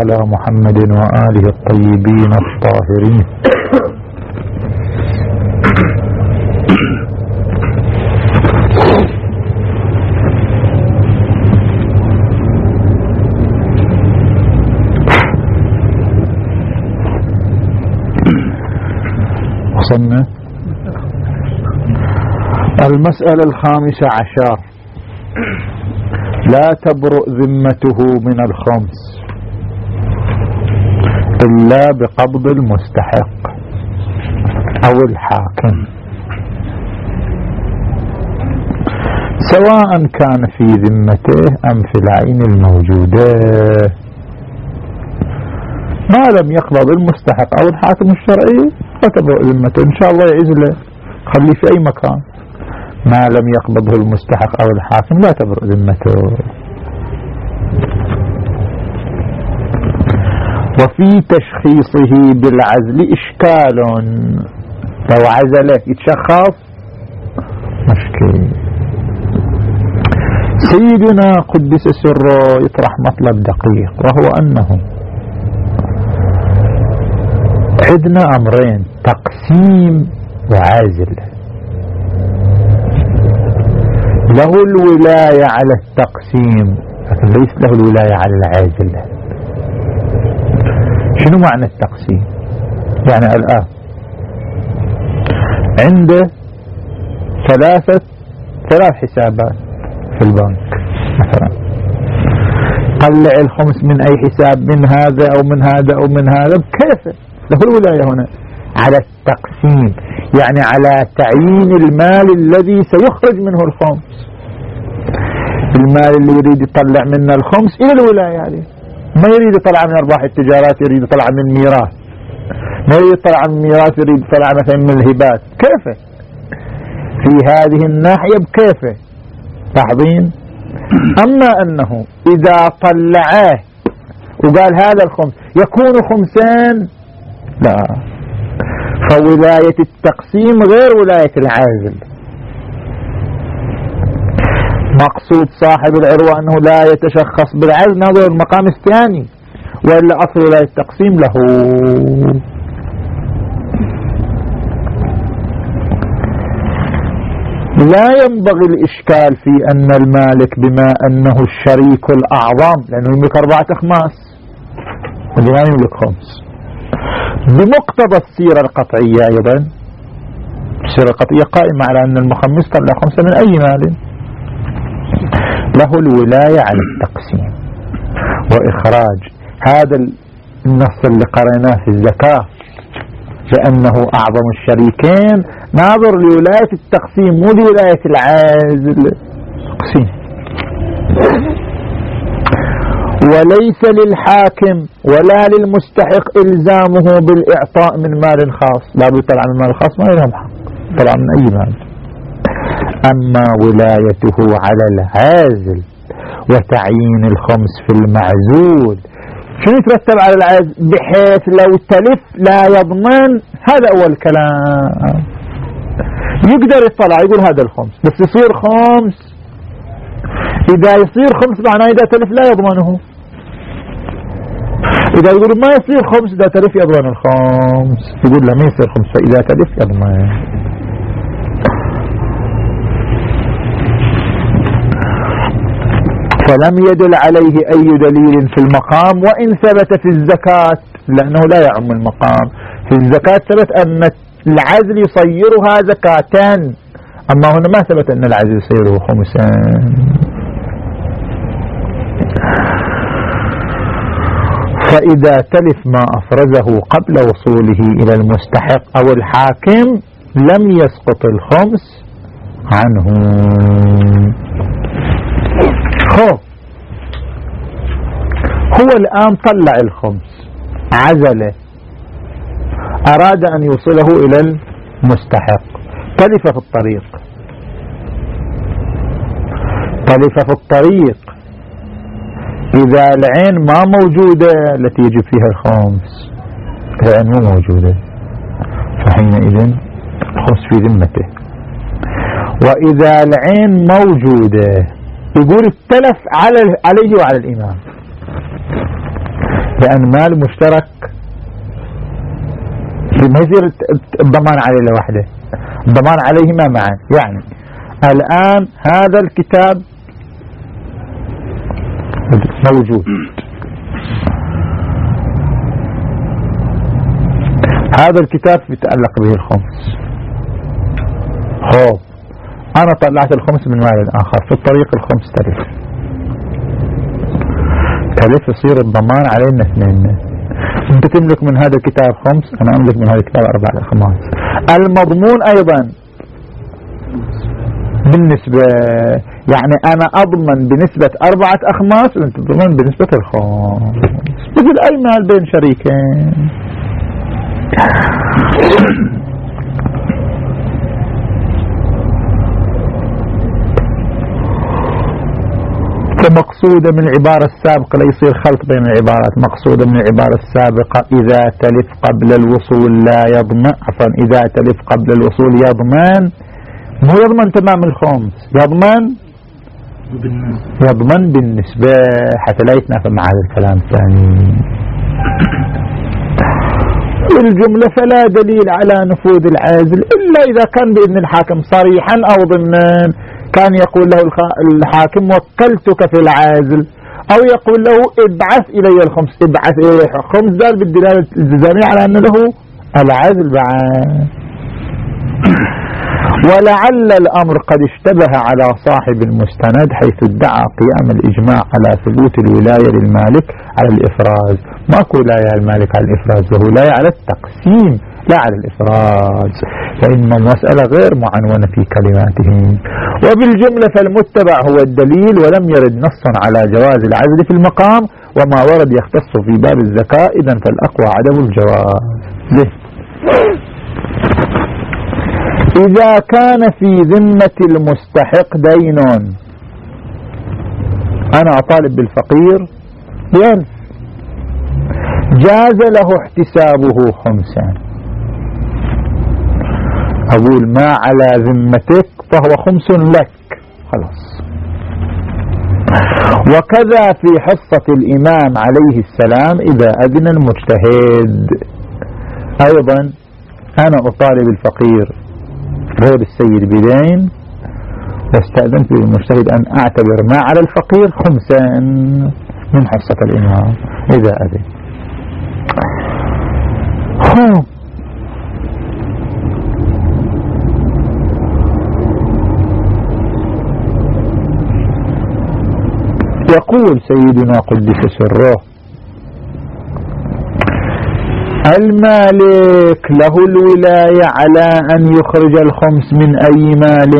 على محمد وآله الطيبين الطاهرين. وصلنا؟ المسألة الخامسة عشر. لا تبرؤ ذمته من الخمس. إلا بقبض المستحق أو الحاكم. سواء كان في ذمته أم في العين الموجودة ما لم يقبض المستحق أو الحاكم الشرعي فتبرؤ ذمته. إن شاء الله يعز له. خليه في أي مكان. ما لم يقبضه المستحق أو الحاكم لا تبرؤ ذمته. وفي تشخيصه بالعزل إشكال. لو عزله يتشخص مشكل. سيدنا قدس سره يطرح مطلب دقيق وهو أنه عندنا أمرين تقسيم وعازل له الولاية على التقسيم لكن ليس له الولاية على العازل شنو معنى التقسيم؟ يعني الآن. عنده ثلاثة ثلاث حسابات في البنك مثلا. طلع الخمس من أي حساب من هذا أو من هذا أو من هذا بكيف؟ له الولاية هنا. على التقسيم يعني على تعيين المال الذي سيخرج منه الخمس. المال اللي يريد يطلع منه الخمس إلى الولاية عليه ما يريد يطلع من أرباح التجارات يريد يطلع من ميراث. ما يريد يطلع من ميراث يريد يطلع مثلا من الهبات. كيف في هذه الناحية بكيف لاحظين أما أنه إذا طلعاه وقال هذا الخمس يكون خمسان لا. فولاية التقسيم غير ولاية العازل. مقصود صاحب العروة أنه لا يتشخص بالعزل هذا المقام الثاني. وإلا أصل ولاية التقسيم له. لا ينبغي الإشكال في أن المالك بما أنه الشريك الأعظم لأنه يملك أربعة أخماس. ما يملك خمس. بمقتضى السيرة القطعية أيضا السيرة القطعية قائمة على أن المخمس طلع خمسة من أي مال. له الولاية على التقسيم وإخراج هذا النص اللي قرأناه في الزكاة لأنه أعظم الشريكين. ناظر لولاية التقسيم مو لولاية العازل التقسيم. وليس للحاكم ولا للمستحق إلزامه بالإعطاء من مال خاص. لا يطلع من مال خاص ما يلهم حق. طلع من أي مال. أما ولايته على العازل وتعيين الخمس في المعزول. شنو يترتب على العازل بحيث لو تلف لا يضمن. هذا أول كلام. يقدر يطلع يقول هذا الخمس بس يصير خمس. إذا يصير خمس معناه إذا تلف لا يضمنه. إذا يقول ما يصير خمس إذا تلف يضمن الخمس. يقول لا ما يصير خمس فإذا تلف يضمن. فلم يدل عليه أي دليل في المقام وإن ثبت في الزكاة لأنه لا يعم المقام. في الزكاة ثبت أن العزل يصيرها زكاة. أما هنا ما ثبت أن العزل يصيره خمسا. فإذا تلف ما أفرزه قبل وصوله إلى المستحق أو الحاكم لم يسقط الخمس عنه. خو هو الآن طلع الخمس عزله. أراد أن يوصله إلى المستحق. تلف في الطريق. تلف في الطريق. إذا العين ما موجودة التي يجب فيها الخمس العين مو موجودة. فحينئذ الخمس في ذمته. وإذا العين موجودة يقول التلف على عليه وعلى الإمام. لأن مال مشترك ما يصير الضمان عليه لوحده. الضمان عليهما معا يعني الآن هذا الكتاب موجود. هذا الكتاب يتعلق به الخمس. هو أنا طلعت الخمس من مال الآخر في الطريق الخمس تلف تلف يصير الضمان علينا اثنين. انت تملك من هذا الكتاب خمس أنا أملك من هذا الكتاب أربع اخماس المضمون أيضا. بالنسبة يعني أنا أضمن بنسبة أربعة أخماس أنت تضمن بنسبة الخمس. مثل أي مال بين شريكين. فمقصودة من العبارة السابقة لا يصير خلط بين العبارات. مقصودة من العبارة السابقة إذا تلف قبل الوصول لا يضمن. عفوا إذا تلف قبل الوصول يضمن. مو يضمن تمام الخمس يضمن؟ يضمن بالنسبة حتى لا يتنافى مع هذا الكلام الثاني. الجملة فلا دليل على نفوذ العازل إلا إذا كان بإذن الحاكم صريحا أو ضمنا. كان يقول له الحاكم وكلتك في العازل. أو يقول له ابعث إلي الخمس ابعث إلي الخمس دال بالدلالة الزمانية على أن له العازل بعد ولعل الأمر قد اشتبه على صاحب المستند حيث ادعى قيام الإجماع على ثبوت الولاية للمالك على الإفراز. ماكو ولاية المالك على الإفراز وهو ولاية على التقسيم. لا على الإفراز فإن المسألة غير معنونة في كلماتهم وبالجملة فالمتبع هو الدليل ولم يرد نص على جواز العزل في المقام وما ورد يختص في باب الزكاة إذا فالأقوى عدم الجواز. إذا كان في ذمة المستحق دين. أنا أطالب بالفقير بألف. جاز له احتسابه خمسا. أقول ما على ذمتك فهو خمس لك. خلاص. وكذا في حصة الإمام عليه السلام إذا أذن المجتهد. أيضا أنا أطالب الفقير غير السيد بدين واستأذنت للمجتهد أن أعتبر ما على الفقير خمسا من حصة الإمام إذا أذن. يقول سيدنا قدس سره. المالك له الولاية على أن يخرج الخمس من أي مال.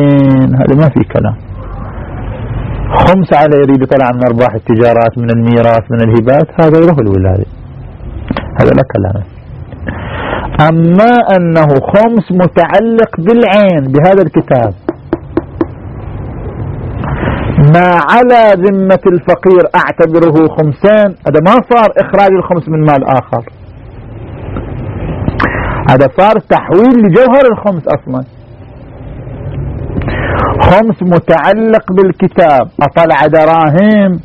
هذا ما في كلام. خمس على يريد يطلع من أرباح التجارات من الميراث من الهبات هذا له الولاية. هذا لا كلام. أما أنه خمس متعلق بالعين بهذا الكتاب. ما على ذمة الفقير أعتبره خمسان؟ هذا ما صار إخراج الخمس من مال آخر. هذا صار تحويل لجوهر الخمس أصلا. خمس متعلق بالكتاب. أطلع دراهم.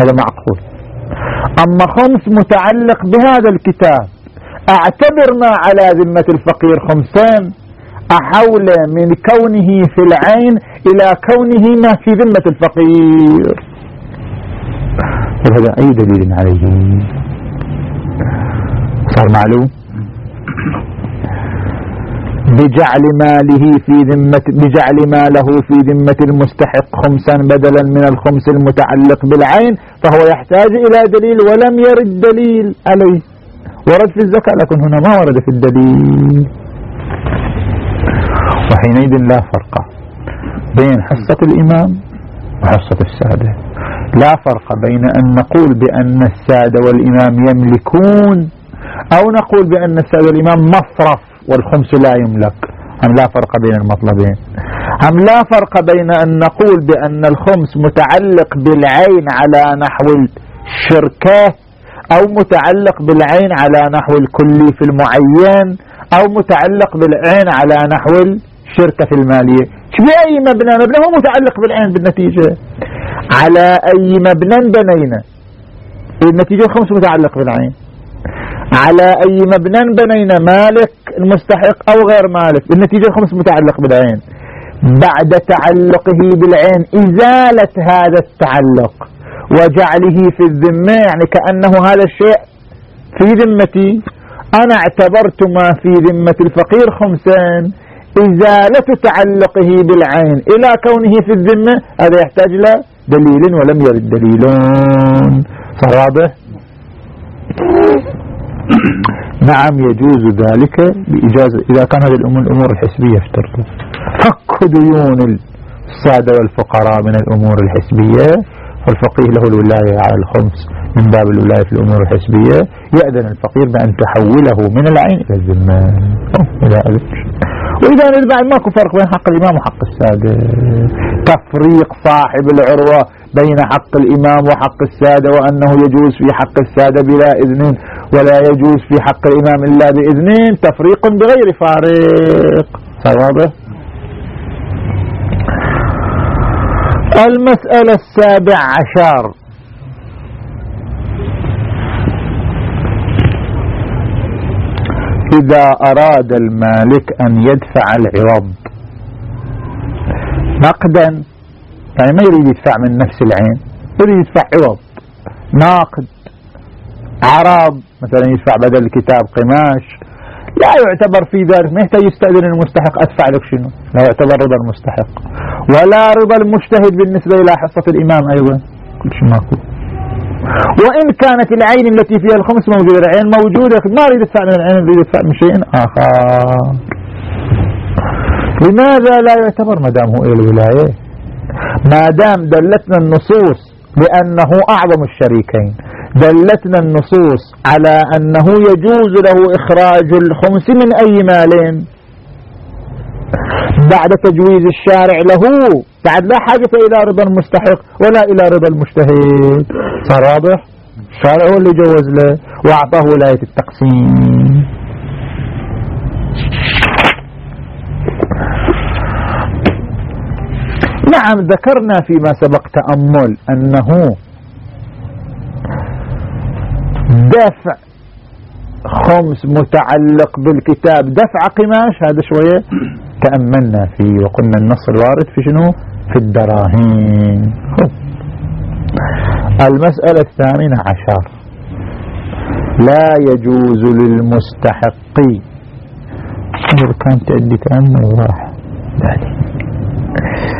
هذا معقول. أما خمس متعلق بهذا الكتاب أعتبر ما على ذمة الفقير خمسين أحول من كونه في العين إلى كونه ما في ذمة الفقير. وهذا أي دليل عليه؟ صار معلوم؟ بجعل ماله في ذمة بجعل ماله في ذمة المستحق خمسا بدلا من الخمس المتعلق بالعين فهو يحتاج إلى دليل ولم يرد دليل عليه. ورد في الزكاة لكن هنا ما ورد في الدليل. وحينئذ لا فرق بين حصة الإمام وحصة السادة. لا فرق بين أن نقول بأن السادة والإمام يملكون أو نقول بأن السادة والإمام مصرف والخمس لا يملك. أم لا فرق بين المطلبين؟ أم لا فرق بين أن نقول بأن الخمس متعلق بالعين على نحو الشركة أو متعلق بالعين على نحو الكلي في المعين أو متعلق بالعين على نحو الشركة المالية. بأي مبنى؟ مبنى هو متعلق بالعين بالنتيجة. على أي مبنى بنينا؟ النتيجة الخمس متعلق بالعين. على أي مبنى بنينا؟ مالك المستحق أو غير مالك. النتيجة الخمس متعلق بالعين. بعد تعلقه بالعين إزالة هذا التعلق وجعله في الذمة يعني كأنه هذا الشيء في ذمتي. أنا اعتبرت ما في ذمة الفقير خمسين. إزالة تعلقه بالعين إلى كونه في الذمة هذا يحتاج إلى دليل ولم يرد دليلون صار نعم يجوز ذلك بإجازة إذا كان هذه الأمور الأمور الحسبية افترضوا فك ديون السادة والفقراء من الأمور الحسبية فالفقيه له الولاية على الخمس. من باب الولاية في الأمور الحسبية يأذن الفقير بأن تحوله من العين إلى الذمة. إلى وإذا بعد ماكو فرق بين حق الإمام وحق السادة. تفريق صاحب العروة بين حق الإمام وحق السادة وأنه يجوز في حق السادة بلا إذن ولا يجوز في حق الإمام إلا بإذن تفريق بغير فارق. واضح؟ المسألة السابع عشر. إذا أراد المالك أن يدفع العوض. نقدا يعني ما يريد يدفع من نفس العين يريد يدفع عوض. ناقد عرض مثلا يدفع بدل الكتاب قماش. لا يعتبر في ذلك ما يحتاج يستأذن المستحق أدفع لك شنو؟ لا يعتبر رضا المستحق. ولا رضا المجتهد بالنسبة إلى حصة الإمام أيضا. كل شيء ماكو وإن كانت العين التي فيها الخمس موجودة العين موجودة ما أريد أدفع من العين أريد أدفع من شيء آخر. لماذا لا يعتبر ما دام هو إلى الولاية؟ ما دام دلتنا النصوص لأنه أعظم الشريكين دلتنا النصوص على أنه يجوز له إخراج الخمس من أي مال. بعد تجويز الشارع له. بعد لا حاجة إلى رضا المستحق ولا إلى رضا المجتهد. صار واضح الشارع هو اللي جوز له. وأعطاه ولاية التقسيم. نعم ذكرنا فيما سبق تأمل أنه دفع خمس متعلق بالكتاب. دفع قماش هذا شوية. تأملنا فيه وقلنا النص الوارد في شنو؟ في الدراهين. المسألة الثامنة عشر. لا يجوز للمستحق. إذا كانت عندي تأمل راح في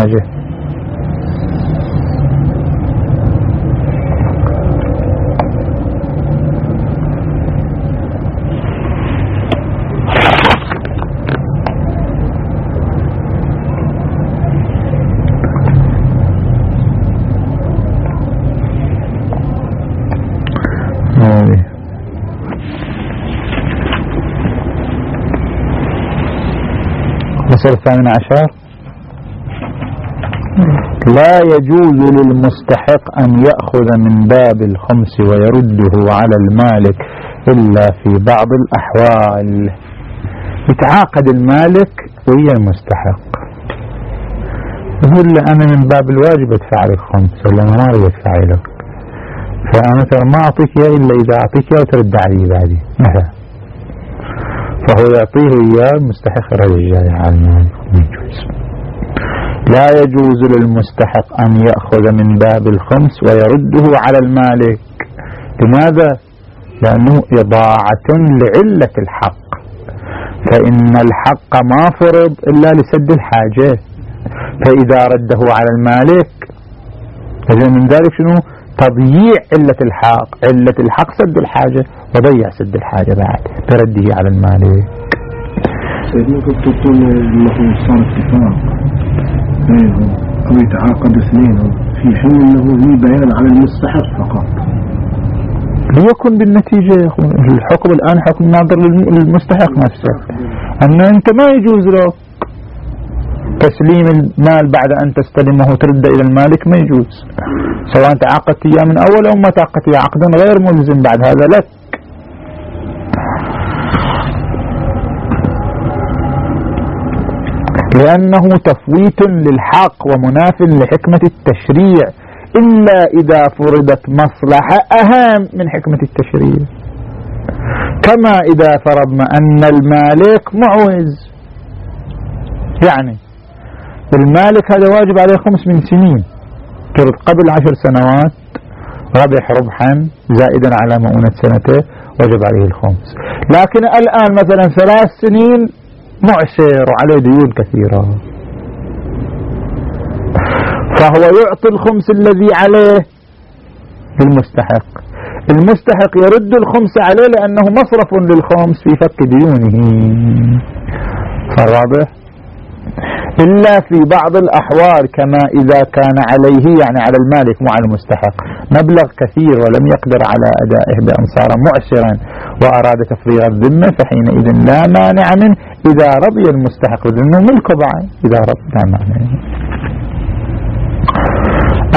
حاجة المسألة الثامنة عشر لا يجوز للمستحق أن يأخذ من باب الخمس ويرده على المالك إلا في بعض الأحوال. يتعاقد المالك ويا المستحق. يقول له أنا من باب الواجب أدفع لك خمس ولا ما أريد أدفع لك. فأنا ما أعطيك إلا إذا أعطيك وترد علي بعدي مثلا. فهو يعطيه إياه المستحق رجع على المالك يجوز لا يجوز للمستحق أن يأخذ من باب الخمس ويرده على المالك. لماذا؟ لأنه إضاعة لعلة الحق. فإن الحق ما فرض إلا لسد الحاجة. فإذا رده على المالك فإذا من ذلك شنو؟ تضييع علة الحق علة الحق سد الحاجة وضيع سد الحاجة بعد برده على المالك. اثنين أو يتعاقد اثنين في حين أنه في بيان على المستحق فقط. ليكن بالنتيجة الحكم الآن حكم ناظر للمستحق نفسه. أن أنت ما يجوز لك تسليم المال بعد أن تستلمه ترد إلى المالك ما يجوز. سواء تعاقدت إياه من أول أو ما تعاقدت إياه عقدا غير ملزم بعد هذا. لك لأنه تفويت للحق ومناف لحكمة التشريع إلا إذا فرضت مصلحة أهم من حكمة التشريع. كما إذا فرضنا أن المالك معوز. يعني المالك هذا واجب عليه خمس من سنين. قبل عشر سنوات ربح ربحا زائدا على مؤونة سنته وجب عليه الخمس. لكن الآن مثلا ثلاث سنين معسر وعليه ديون كثيرة. فهو يعطي الخمس الذي عليه للمستحق. المستحق يرد الخمس عليه لأنه مصرف للخمس في فك ديونه. فواضح؟ إلا في بعض الأحوال كما إذا كان عليه يعني على المالك مع المستحق. مبلغ كثير ولم يقدر على أدائه بأن صار معسرا. وأراد تفريغ الذمة فحينئذ لا مانع منه. إذا رضي المستحق لأنه ملكه بعد إذا رضي لا مانع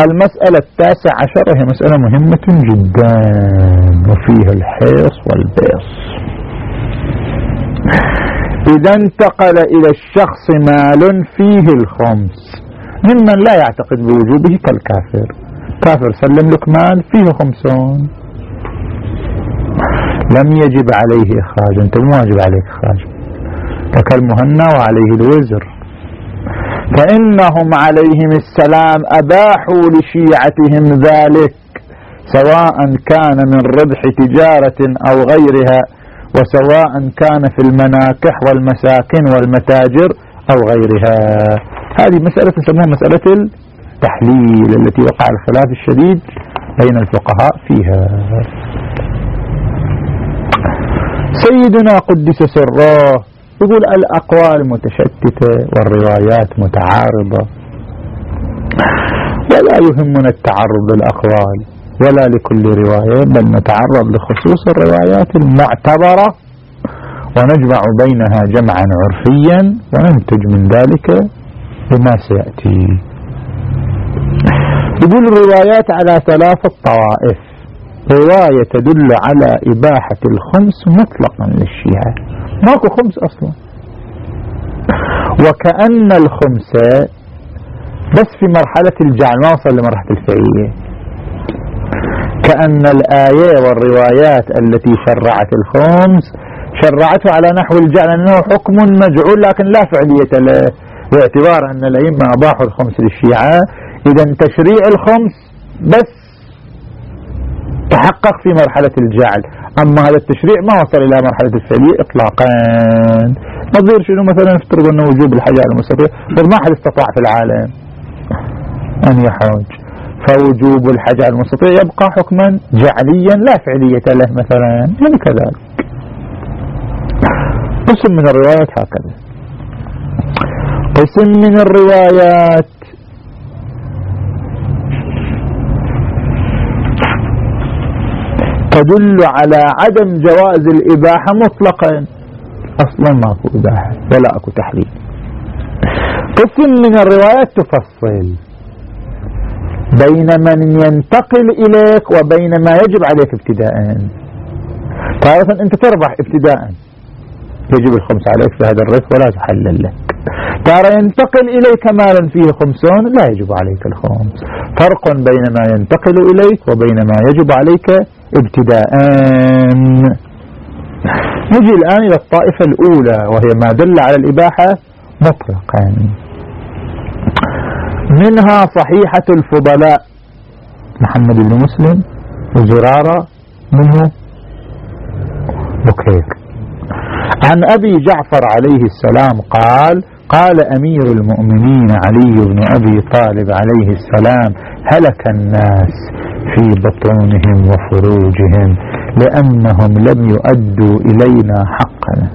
المسألة التاسعة عشر هي مسألة مهمة جدا وفيها الحيص والبيص إذا انتقل إلى الشخص مال فيه الخمس. ممن لا يعتقد بوجوبه كالكافر. كافر سلم لك مال فيه خمسون. لم يجب عليه إخراج أنت مو واجب عليك إخراج. لك المهنى وعليه الوزر. فإنهم عليهم السلام أباحوا لشيعتهم ذلك سواء كان من ربح تجارة أو غيرها وسواء كان في المناكح والمساكن والمتاجر أو غيرها. هذه مسألة تسموها مسألة التحليل التي وقع الخلاف الشديد بين الفقهاء فيها. سيدنا قدس سره يقول الأقوال متشتتة والروايات متعارضة. ولا يهمنا التعرض للأقوال ولا لكل رواية بل نتعرض لخصوص الروايات المعتبرة ونجمع بينها جمعا عرفيا وننتج من ذلك بما سيأتي. يقول الروايات على ثلاثة طوائف. رواية تدل على إباحة الخمس مطلقا للشيعة. ماكو خمس أصلا. وكأن الخمس بس في مرحلة الجعل ما وصل لمرحلة الفعلية. كأن الآية والروايات التي شرعت الخمس شرعته على نحو الجعل أنه حكم مجعول لكن لا فعلية له باعتبار أن الأئمة أباحوا الخمس للشيعة. إذا تشريع الخمس بس تحقق في مرحلة الجعل. أما هذا التشريع ما وصل إلى مرحلة الفعلية إطلاقا. نظير شنو مثلا افترض أنه وجوب الحج على المستطيع ما حد استطاع في العالم أن يحج فوجوب الحج على المستطيع يبقى حكما جعليا لا فعلية له مثلا. يعني كذلك. قسم من الروايات هكذا. قسم من الروايات. تدل على عدم جواز الإباحة مطلقا. أصلا ماكو إباحة ولا أكو تحريم قسم من الروايات تفصل. بين من ينتقل إليك وبين ما يجب عليك ابتداء تارة أنت تربح ابتداء يجب الخمس عليك في هذا الرزق ولا تحلل لك. ترى ينتقل إليك مالا فيه خمسون لا يجب عليك الخمس. فرق بين ما ينتقل إليك وبين ما يجب عليك ابتداء. نجي الآن إلى الطائفة الأولى وهي ما دل على الإباحة مطلقا. منها صحيحة الفضلاء محمد بن مسلم وزرارة منه بكير. عن أبي جعفر عليه السلام قال قال أمير المؤمنين علي بن أبي طالب عليه السلام هلك الناس في بطونهم وفروجهم لأنهم لم يؤدوا إلينا حقنا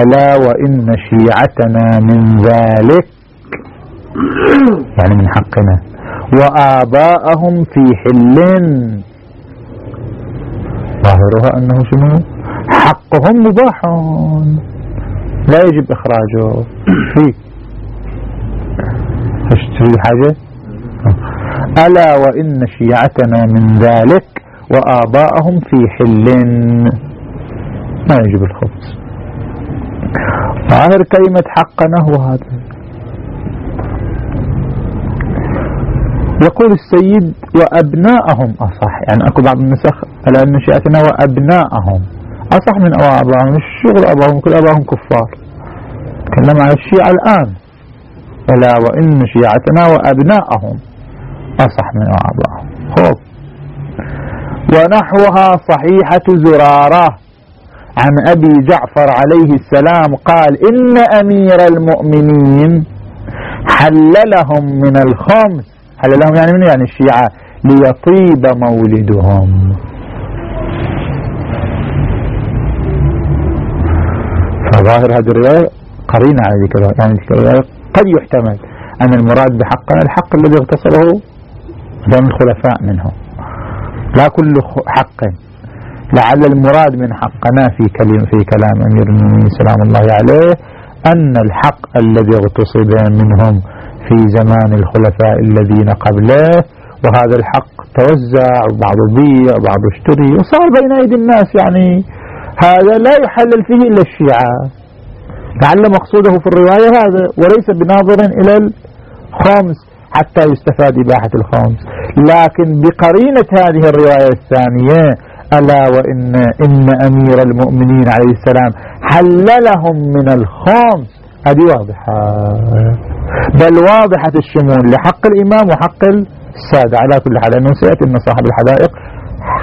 ألا وإن شيعتنا من ذلك يعني من حقنا وآباءهم في حل. ظاهرها أنه شنو؟ حقهم مباح. لا يجب إخراجه. فيه تريد حاجة؟ ألا وإن شيعتنا من ذلك وآباءهم في حل. ما يجب الخبز ظاهر كلمة حقنا هو هذا يقول السيد وأبناءهم أصح. يعني أكو بعض النسخ على أن شيعتنا وأبناءهم أصح من أبائهم الشغل أبائهم كل أبائهم كفار. تكلم عن الشيعة الآن. ألا وإن شيعتنا وأبناءهم. أصح من أبائهم خوف. ونحوها صحيحة زرارة. عن أبي جعفر عليه السلام قال إن أمير المؤمنين حللهم من الخمس. حللهم يعني من يعني الشيعة. ليطيب مولدهم. فظاهر هذه الرواية قرينة على الرواية يعني قد يحتمل أن المراد بحقنا الحق الذي اغتصبه بين الخلفاء منهم. لا كل حق. لعل المراد من حقنا في كلمة في كلام أمير المؤمنين سلام الله عليه أن الحق الذي اغتصب منهم في زمان الخلفاء الذين قبله وهذا الحق توزع وبعض بيع وبعض اشتري وصار بين أيدي الناس يعني هذا لا يحلل فيه إلا الشيعة. لعل مقصوده في الرواية هذا وليس بناظر إلى الخامس حتى يستفاد إباحة الخامس لكن بقرينة هذه الرواية الثانية ألا وإن إن أمير المؤمنين عليه السلام حللهم من الخامس هذه واضحة. بل واضحة الشمول لحق الإمام وحق السادة. على كل حال لأنه سيأتي أن صاحب الحدائق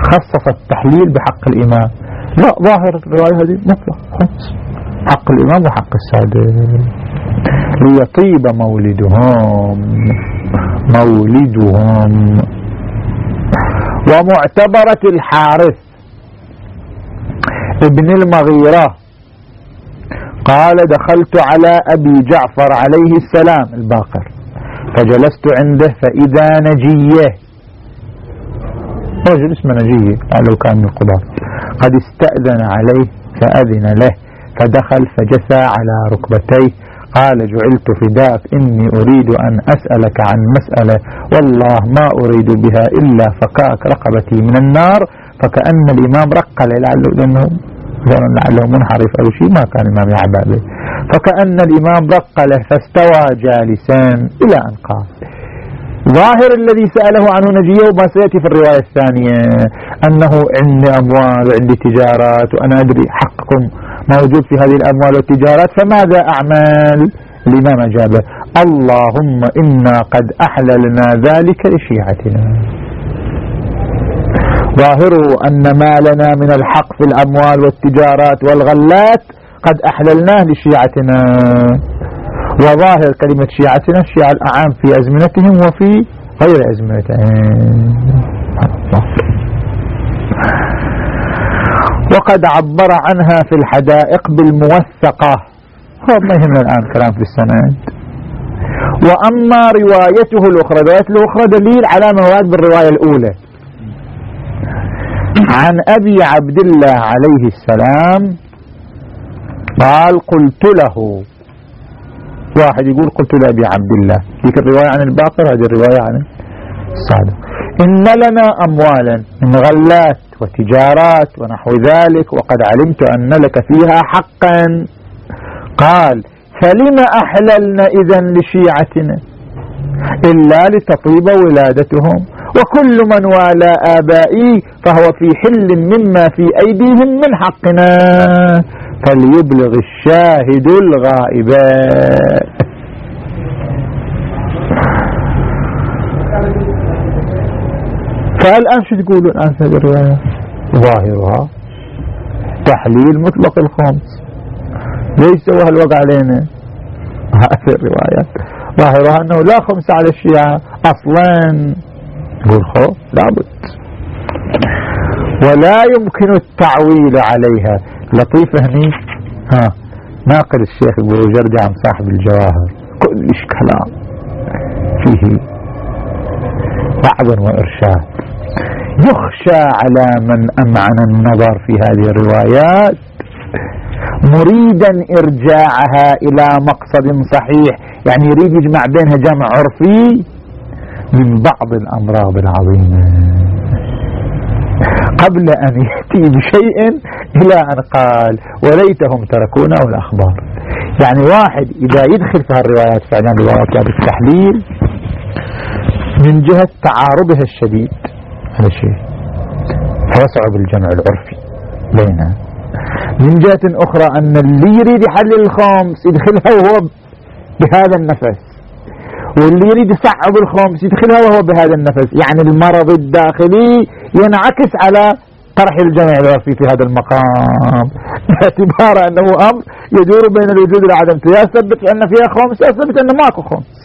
خصص التحليل بحق الإمام. لا ظاهر الرواية هذه مطلق. خمس حق الإمام وحق السادة. ليطيب مولدهم. مولدهم ومعتبرة الحارث ابن المغيرة. قال دخلت على أبي جعفر عليه السلام الباقر فجلست عنده فإذا نجيه رجل اسمه نجيه لو كان من القضاة قد استأذن عليه فأذن له فدخل فجثى على ركبتيه قال جعلت فداك إني أريد أن أسألك عن مسألة والله ما أريد بها إلا فكاك رقبتي من النار فكأن الإمام رق لعله لأنه لعله منحرف أو شيء ما كان الإمام يعبأ فكأن الإمام رق له فاستوى جالسا إلى أن قال. ظاهر الذي سأله عنه نجيه وما سيأتي في الرواية الثانية أنه عندي أموال وعندي تجارات وأنا أدري حقكم. موجود في هذه الأموال والتجارات فماذا أعمل الإمام أجابه اللهم إنا قد أحللنا ذلك لشيعتنا. ظاهره أن ما لنا من الحق في الأموال والتجارات والغلات قد أحللناه لشيعتنا. وظاهر كلمة شيعتنا الشيعة الأعام في أزمنتهم وفي غير أزمنتهم. وقد عبر عنها في الحدائق بالموثقة. ما يهمنا الآن كلام في السند؟ وأما روايته الأخرى رواية الأخرى دليل على ما ورد بالرواية الأولى. عن أبي عبد الله عليه السلام قال قلت له واحد يقول قلت لأبي عبد الله. ذيك الرواية عن الباقر هذه الرواية عن الصادق. إن لنا أموالا من غلات وتجارات ونحو ذلك وقد علمت أن لك فيها حقا. قال فلم أحللنا إذا لشيعتنا إلا لتطيب ولادتهم؟ وكل من والى آبائي فهو في حل مما في أيديهم من حقنا. فليبلغ الشاهد الغائب فالآن شو تقولون في هذه الرواية ظاهرها تحليل مطلق الخمس. ليس سوى الوقع علينا؟ هذه الروايات ظاهرها أنه لا خمس على الشيعة أصلا. يقول لابد. ولا يمكن التعويل عليها. لطيفة هني. ها. ناقل الشيخ يقول جردي عن صاحب الجواهر. كلش كلام. فيه وعظ وإرشاد. يخشى على من أمعن النظر في هذه الروايات مريدا إرجاعها إلى مقصد صحيح. يعني يريد يجمع بينها جمع عرفي من بعض الأمراض العظيمة. قبل أن يأتي بشيء إلى أن قال وليتهم تركونا والأخبار. يعني واحد إذا يدخل في هالروايات فعلا روايات التحليل من جهة تعارضها الشديد. هذا شيء. فيصعب الجمع العرفي بينها. من جهة أخرى أن اللي يريد يحلل الخامس يدخلها وهو بهذا النفس. واللي يريد يصعب الخامس يدخلها وهو بهذا النفس. يعني المرض الداخلي ينعكس على طرح الجمع الوفي في هذا المقام. باعتبار أنه أمر يدور بين الوجود والعدم يا ثبت أن فيها خمس يا ثبت أن ماكو خمس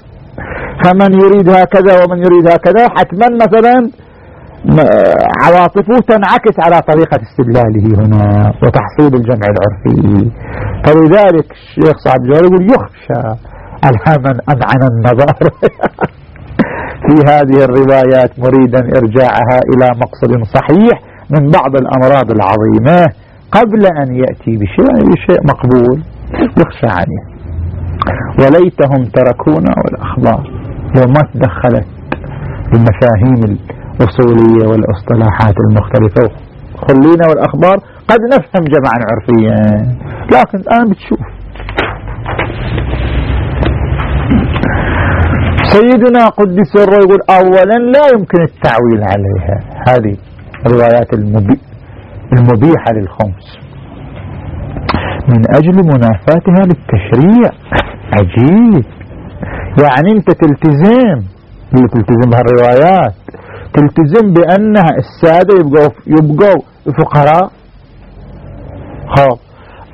فمن يريد هكذا ومن يريد هكذا حتما مثلا عواطفه تنعكس على طريقة استدلاله هنا وتحصيل الجمع العرفي. فلذلك الشيخ صاحب الجوهري يقول يخشى على من أمعن النظر. في هذه الروايات مريدا إرجاعها إلى مقصد صحيح من بعض الأمراض العظيمة قبل أن يأتي بشيء, مقبول. يخشى عليه وليتهم تركونا والأخبار. لو ما تدخلت المفاهيم الأصولية والإصطلاحات المختلفة. خلينا والأخبار قد نفهم جمعا عرفيا. لكن الآن بتشوف. سيدنا قدس الروح يقول أولا لا يمكن التعويل عليها. هذه الروايات المبي المبيحة للخمس. من أجل منافاتها للتشريع. عجيب. يعني أنت تلتزم. اللي تلتزم بهالروايات. تلتزم بأنها السادة يبقوا, يبقوا فقراء. خب.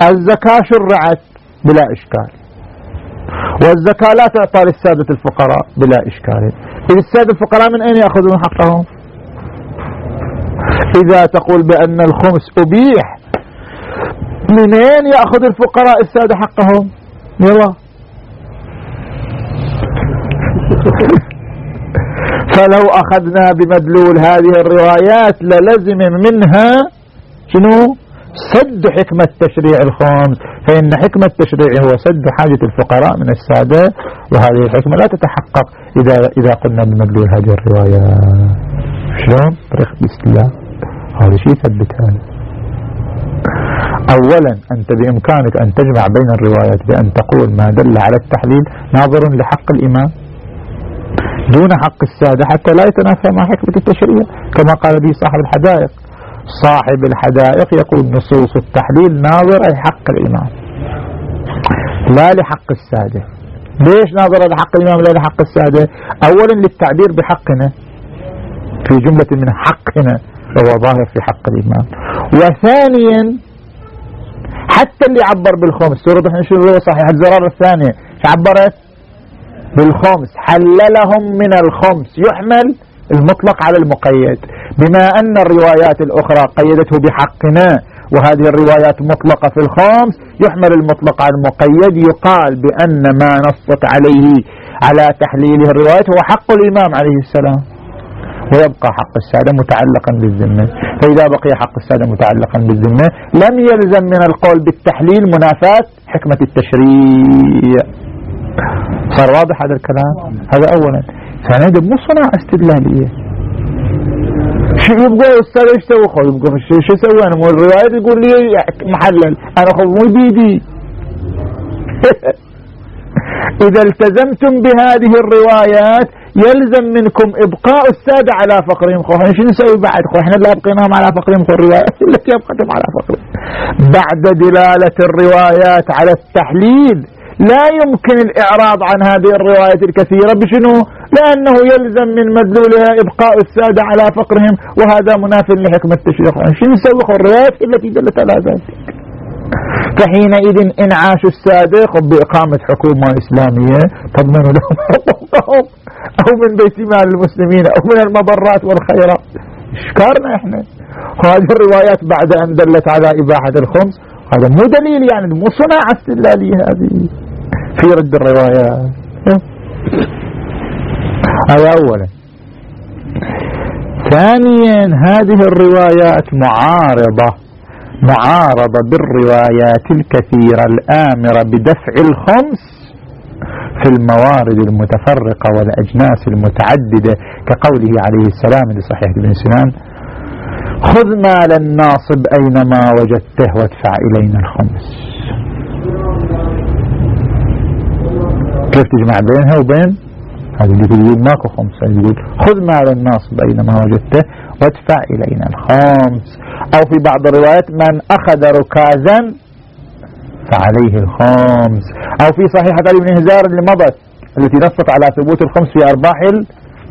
الزكاة شرعت بلا إشكال. والزكاة لا تعطى للسادة الفقراء بلا إشكال. إذا السادة الفقراء من أين يأخذون حقهم؟ إذا تقول بأن الخمس أبيح من أين يأخذ الفقراء السادة حقهم؟ يلا. فلو أخذنا بمدلول هذه الروايات للزم منها شنو؟ سد حكمة تشريع الخمس فإن حكمة التشريع هو سد حاجة الفقراء من السادة وهذه الحكمة لا تتحقق إذا, إذا قلنا بمدلول هذه الروايات شلون؟ طريقة الاستدلال هذا شيء يثبت هذا. أولا أنت بإمكانك أن تجمع بين الروايات بأن تقول ما دل على التحليل ناظر لحق الإمام. دون حق السادة حتى لا يتنافى مع حكمة التشريع. كما قال به صاحب الحدائق. صاحب الحدائق يقول نصوص التحليل ناظرة لحق الإمام. لا لحق السادة. ليش ناظرة لحق الإمام لا لحق السادة؟ أولا للتعبير بحقنا. في جملة من حقنا وهو ظاهر في حق الإمام. وثانيا حتى اللي عبر بالخمس سورة إحنا شو صحيح. الزرار الثانية. عبرت بالخمس حللهم من الخمس. يحمل المطلق على المقيد. بما أن الروايات الأخرى قيدته بحقنا وهذه الروايات مطلقة في الخمس يحمل المطلق على المقيد. يقال بأن ما نصت عليه على تحليله الروايات هو حق الإمام عليه السلام. ويبقى حق السادة متعلقا بالذمة. فإذا بقي حق السادة متعلقا بالذمة لم يلزم من القول بالتحليل منافاة حكمة التشريع. صار واضح هذا الكلام؟ هذا أولا. ثانيا مو صناعة استدلالية. شو يبغى الأستاذ إيش سوى خذ يبغى شو سوى أنا مو الرواية تقول لي محلل. أنا خذ مو بيدي إذا التزمتم بهذه الروايات يلزم منكم إبقاء السادة على فقرهم. خو إحنا شو نسوي بعد؟ خو إحنا لا أبقيناهم على فقرهم. خو الروايات التي أبقتهم على فقرهم. بعد دلالة الروايات على التحليل لا يمكن الإعراض عن هذه الرواية الكثيرة. بشنو؟ لأنه يلزم من مدلولها إبقاء السادة على فقرهم وهذا مناف لحكمة التشريع شنو نسوي الروايات التي دلت على ذلك؟ فحينئذ إنعاش السادة بإقامة حكومة إسلامية تضمن لهم حقوقهم أو من بيت مال المسلمين أو من المضرات والخيرات. اشكارنا إحنا؟ وهذه الروايات بعد أن دلت على إباحة الخمس. هذا مو دليل يعني مو صناعة استدلالية هذه في رد الروايات هذا أولا. ثانيا هذه الروايات معارضة معارضة بالروايات الكثيرة الآمرة بدفع الخمس في الموارد المتفرقة والأجناس المتعددة كقوله عليه السلام لصحيح ابن سنان خذ مال الناصب أينما وجدته وادفع إلينا الخمس. كيف تجمع بينها وبين؟ هذا اللي يقول ماكو خمس يقول خذ مال الناصب أينما وجدته وادفع إلينا الخمس. أو في بعض الروايات من أخذ ركازا فعليه الخمس. أو في صحيحة علي بن هزار اللي مضت التي نصت على ثبوت الخمس في أرباح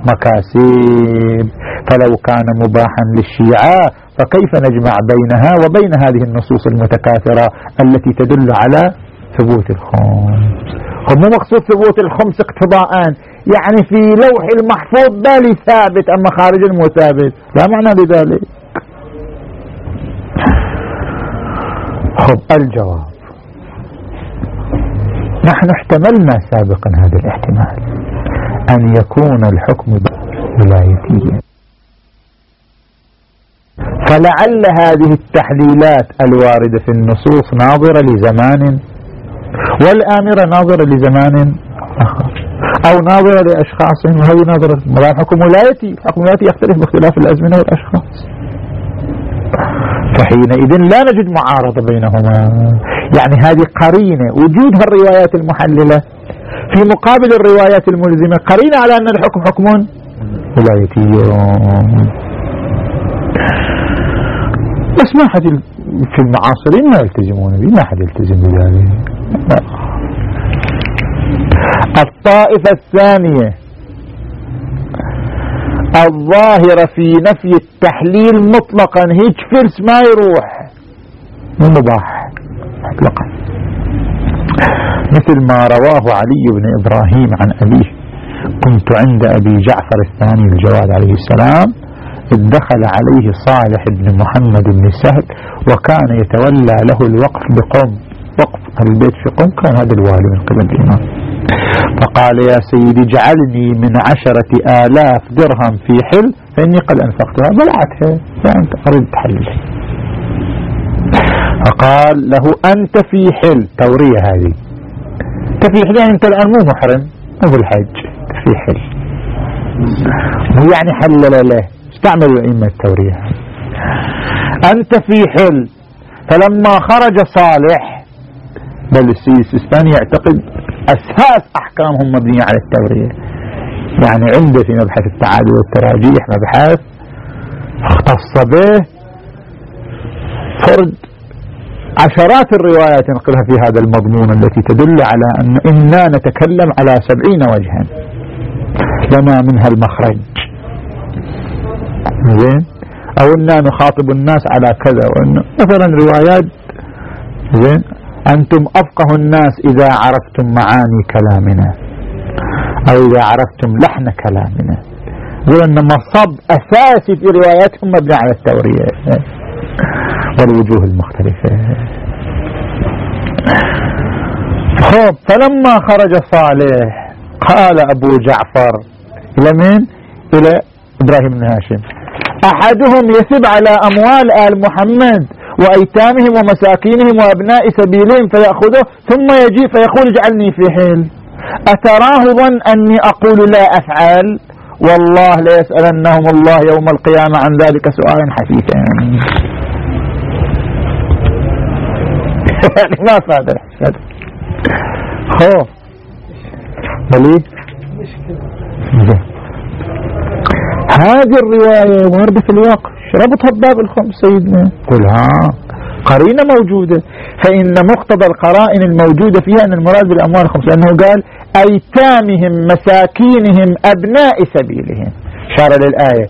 المكاسب فلو كان مباحا للشيعة فكيف نجمع بينها وبين هذه النصوص المتكاثرة التي تدل على ثبوت الخمس؟ هو مو مقصود ثبوت الخمس اقتضاء يعني في لوح المحفوظ بالي ثابت أما خارج مو ثابت لا معنى لذلك. خب الجواب. نحن احتملنا سابقا هذا الاحتمال. أن يكون الحكم ولايتيا فلعل هذه التحليلات الواردة في النصوص ناظرة لزمان والآمرة ناظرة لزمان آخر أو ناظرة لأشخاص وهي ناظرة حكم ولايتي الحكم الولايتي يختلف باختلاف الأزمنة والأشخاص. فحينئذ لا نجد معارضة بينهما. يعني هذه قرينة وجود الروايات المحللة في مقابل الروايات الملزمة. قرينة على أن الحكم حكم ولايتي بس ما حد في المعاصرين ما يلتزمون به ما حد يلتزم بذلك. الطائفة الثانية. الظاهرة في نفي التحليل مطلقا. هيك فرس ما يروح. مباح. مطلقا. مثل ما رواه علي بن إبراهيم عن أبيه. كنت عند أبي جعفر الثاني الجواد عليه السلام دخل عليه صالح بن محمد بن سهل وكان يتولى له الوقف بقم وقف البيت في قم كان هذا الوالي من قبل الإمام. فقال يا سيدي اجعلني من عشرة آلاف درهم في حل فإني قد أنفقتها. بلعتها فأنت أريد تحلل فقال له أنت في حل. تورية هذه. أنت في حل يعني أنت الآن مو محرم مو بالحج في حل. يعني حلل له استعملوا الأئمة التورية؟ أنت في حل. فلما خرج صالح بل السيستاني يعتقد أساس أحكامهم مبنية على التورية. يعني عنده في مبحث التعادل والتراجيح مبحث اختص به فرد عشرات الروايات ينقلها في هذا المضمون التي تدل على أن إنا نتكلم على سبعين وجها لنا منها المخرج. زين؟ أو إنا نخاطب الناس على كذا. وإن مثلا روايات زين؟ أنتم أفقه الناس إذا عرفتم معاني كلامنا. أو إذا عرفتم لحن كلامنا. يقول أن مصب أساسي في رواياتهم مبني على التورية والوجوه المختلفة. خب فلما خرج صالح قال أبو جعفر إلى مين؟ إلى إبراهيم بن هاشم. أحدهم يسب على أموال آل محمد وأيتامهم ومساكينهم وأبناء سبيلهم فيأخذه ثم يجي فيقول اجعلني في حيل أتراه ظن أني أقول لا أفعل؟ والله ليسألنهم الله يوم القيامة عن ذلك سؤالا حثيثا. يعني ما فاد الحسد خوف بلي هذه الرواية واردة في الواقع. ربطها بباب الخمس سيدنا. قل ها. قرينة موجودة. فإن مقتضى القرائن الموجودة فيها أن المراد بالأموال الخمس لأنه قال أيتامهم مساكينهم أبناء سبيلهم. شار للآية.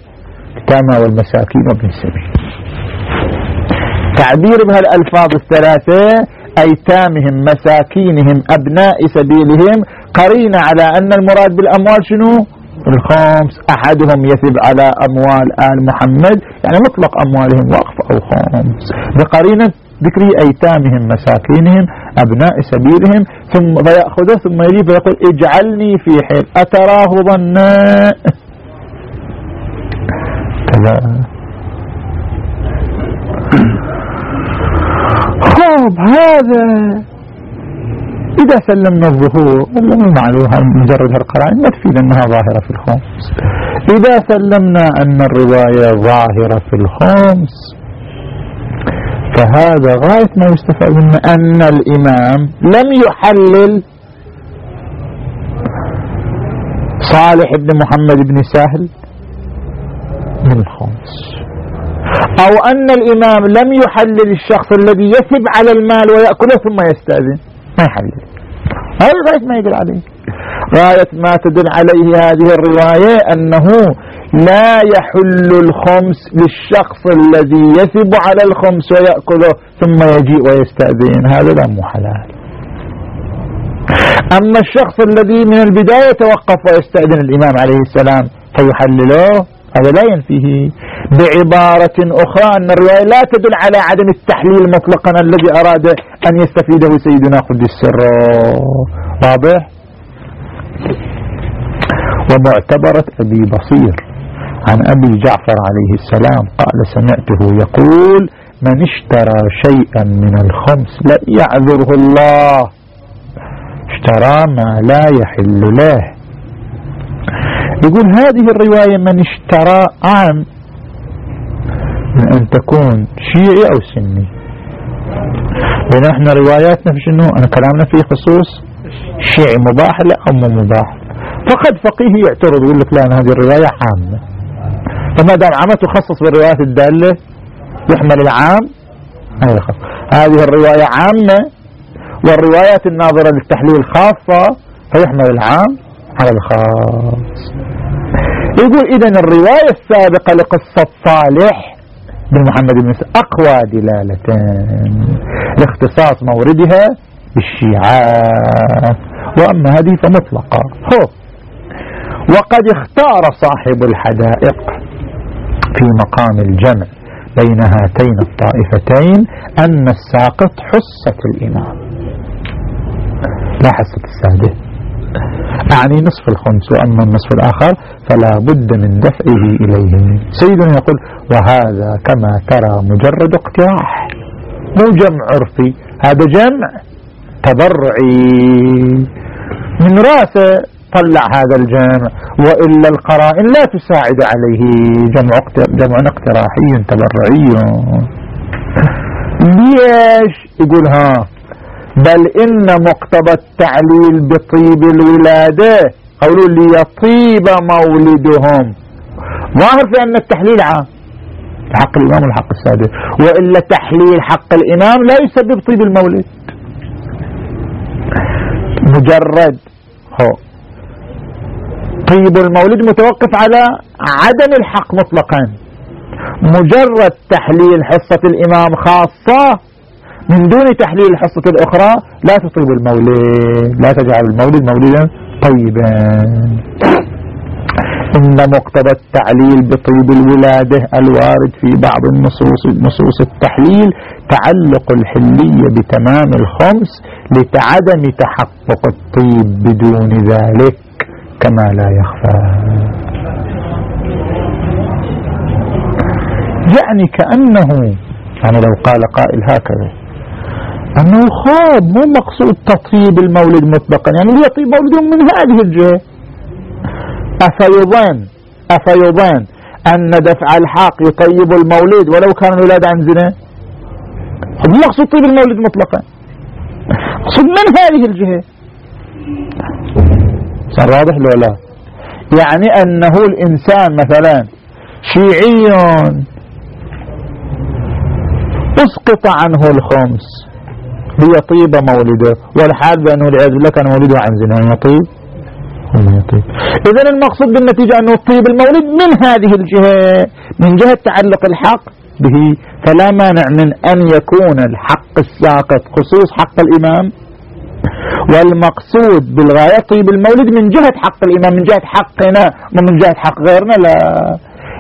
اليتامى والمساكين وابن السبيل. تعبير بهالألفاظ الثلاثة أيتامهم مساكينهم أبناء سبيلهم قرينة على أن المراد بالأموال شنو؟ الخمس. أحدهم يثب على أموال آل محمد يعني مطلق أموالهم وقف أو خمس. بقرينة ذكر أيتامهم مساكينهم أبناء سبيلهم ثم فيأخذه ثم يجي فيقول اجعلني في حيل أتراه ظنا كذا. خوب هذا. إذا سلمنا الظهور المعلومة مجرد القرائن ما تفيد أنها ظاهرة في الخمس. إذا سلمنا أن الرواية ظاهرة في الخمس فهذا غاية ما يستفاد منه أن الإمام لم يحلل صالح بن محمد بن سهل من الخمس. أو أن الإمام لم يحلل الشخص الذي يثب على المال ويأكله ثم يستأذن. ما يحلل. هذا غاية ما يدل عليه. غاية ما تدل عليه هذه الرواية أنه لا يحل الخمس للشخص الذي يثب على الخمس ويأكله ثم يجيء ويستأذن. هذا لا مو حلال. أما الشخص الذي من البداية توقف ويستأذن الإمام عليه السلام فيحلله هذا لا ينفيه. بعبارة أخرى أن الرواية لا تدل على عدم التحليل مطلقا الذي أراد أن يستفيده سيدنا قدس. السر واضح؟ ومعتبرة أبي بصير عن أبي جعفر عليه السلام قال سمعته يقول من اشترى شيئا من الخمس لا يعذره الله. اشترى ما لا يحل له. يقول هذه الرواية من اشترى عام من أن تكون شيعي أو سني. لأن إحنا رواياتنا في شنو؟ أنا كلامنا في خصوص شيعي مباح لا أو مو مباح. فقد فقيه يعترض يقول لك لا أنا هذه الرواية عامة. فما دام عامة تخصص بالروايات الدالة يحمل العام. هذه الرواية عامة والروايات الناظرة للتحليل خاصة فيحمل العام. على الخاص. يقول إذا الرواية السابقة لقصة صالح بن محمد بن أقوى دلالة لاختصاص موردها بالشيعة. وأما هذه فمطلقة. هو. وقد اختار صاحب الحدائق في مقام الجمع بين هاتين الطائفتين أن الساقط حصة الإمام. لا حصة السادس أعني نصف الخمس وأما النصف الآخر فلا بد من دفعه إليه. سيدنا يقول وهذا كما ترى مجرد اقتراح مو جمع عرفي هذا جمع تبرعي. من راسه طلع هذا الجمع وإلا القرائن لا تساعد عليه. جمع جمع اقتراحي تبرعي. ليش؟ يقول ها بل إن مقتضى التعليل بطيب الولادة. قولوا ليطيب مولدهم. ظاهر في أن التحليل عام. حق الإمام والحق السادس وإلا تحليل حق الإمام لا يسبب طيب المولد. مجرد هو. طيب المولد متوقف على عدم الحق مطلقا. مجرد تحليل حصة الإمام خاصة من دون تحليل الحصة الأخرى لا تطيب المولد لا تجعل المولد مولدا طيبا. إن مقتضى التعليل بطيب الولادة الوارد في بعض النصوص نصوص التحليل تعلق الحلية بتمام الخمس لتعدم تحقق الطيب بدون ذلك كما لا يخفى. يعني كأنه يعني لو قال قائل هكذا أنه خاب مو مقصود تطيب المولد مطلقا يعني يطيب مولد من هذه الجهة. أفيظن أفيظن أن دفع الحق يطيب المولد ولو كان الولاد عن زنا. مو مقصود طيب المولد مطلقا. مقصود من هذه الجهة. صار واضح لو لا؟ يعني أنه الإنسان مثلا شيعي أسقط عنه الخمس. ليطيب مولدة والحال بأنه والعياذ بالله كان مولده عن زنا يطيب يطيب إذا المقصود بالنتيجة أنه طيب المولد من هذه الجهة من جهة تعلق الحق به. فلا مانع من أن يكون الحق الساقط خصوص حق الإمام. والمقصود بالغاية طيب المولد من جهة حق الإمام من جهة حقنا. ومن جهة حق غيرنا لا.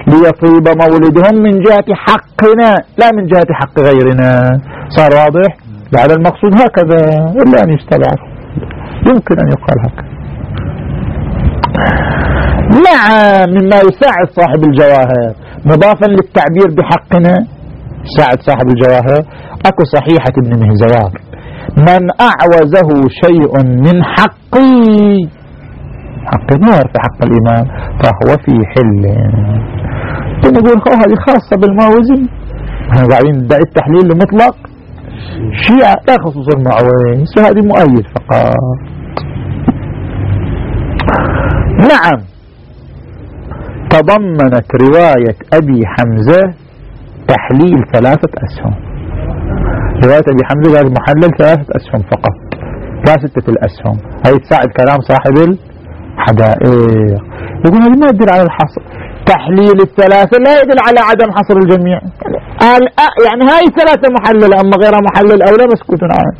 ليطيب مولدهم من جهة حقنا لا من جهة حق غيرنا. صار واضح؟ بعد المقصود هكذا إلا أن يستبعد يمكن أن يقال هكذا. نعم مما يساعد صاحب الجواهر مضافا للتعبير بحقنا ساعد صاحب الجواهر أكو صحيحة ابن مهزوار. من أعوزه شيء من حقي حق النار في حق الإمام فهو في حل. نقول هذه خاصة بالماوزين قاعدين ندعي التحليل المطلق شيعة لا خصوص المعوز هذه مؤيد فقط. نعم. تضمنت رواية أبي حمزة تحليل ثلاثة أسهم. رواية أبي حمزة قال محلل ثلاثة أسهم فقط لا ستة الأسهم. هذه تساعد كلام صاحب الحدائق. يقول هذه ما يدل على الحصر تحليل الثلاثة لا يدل على عدم حصر الجميع. يعني هاي ثلاثة محللة أما غيرها محلل أو لا مسكوت عنه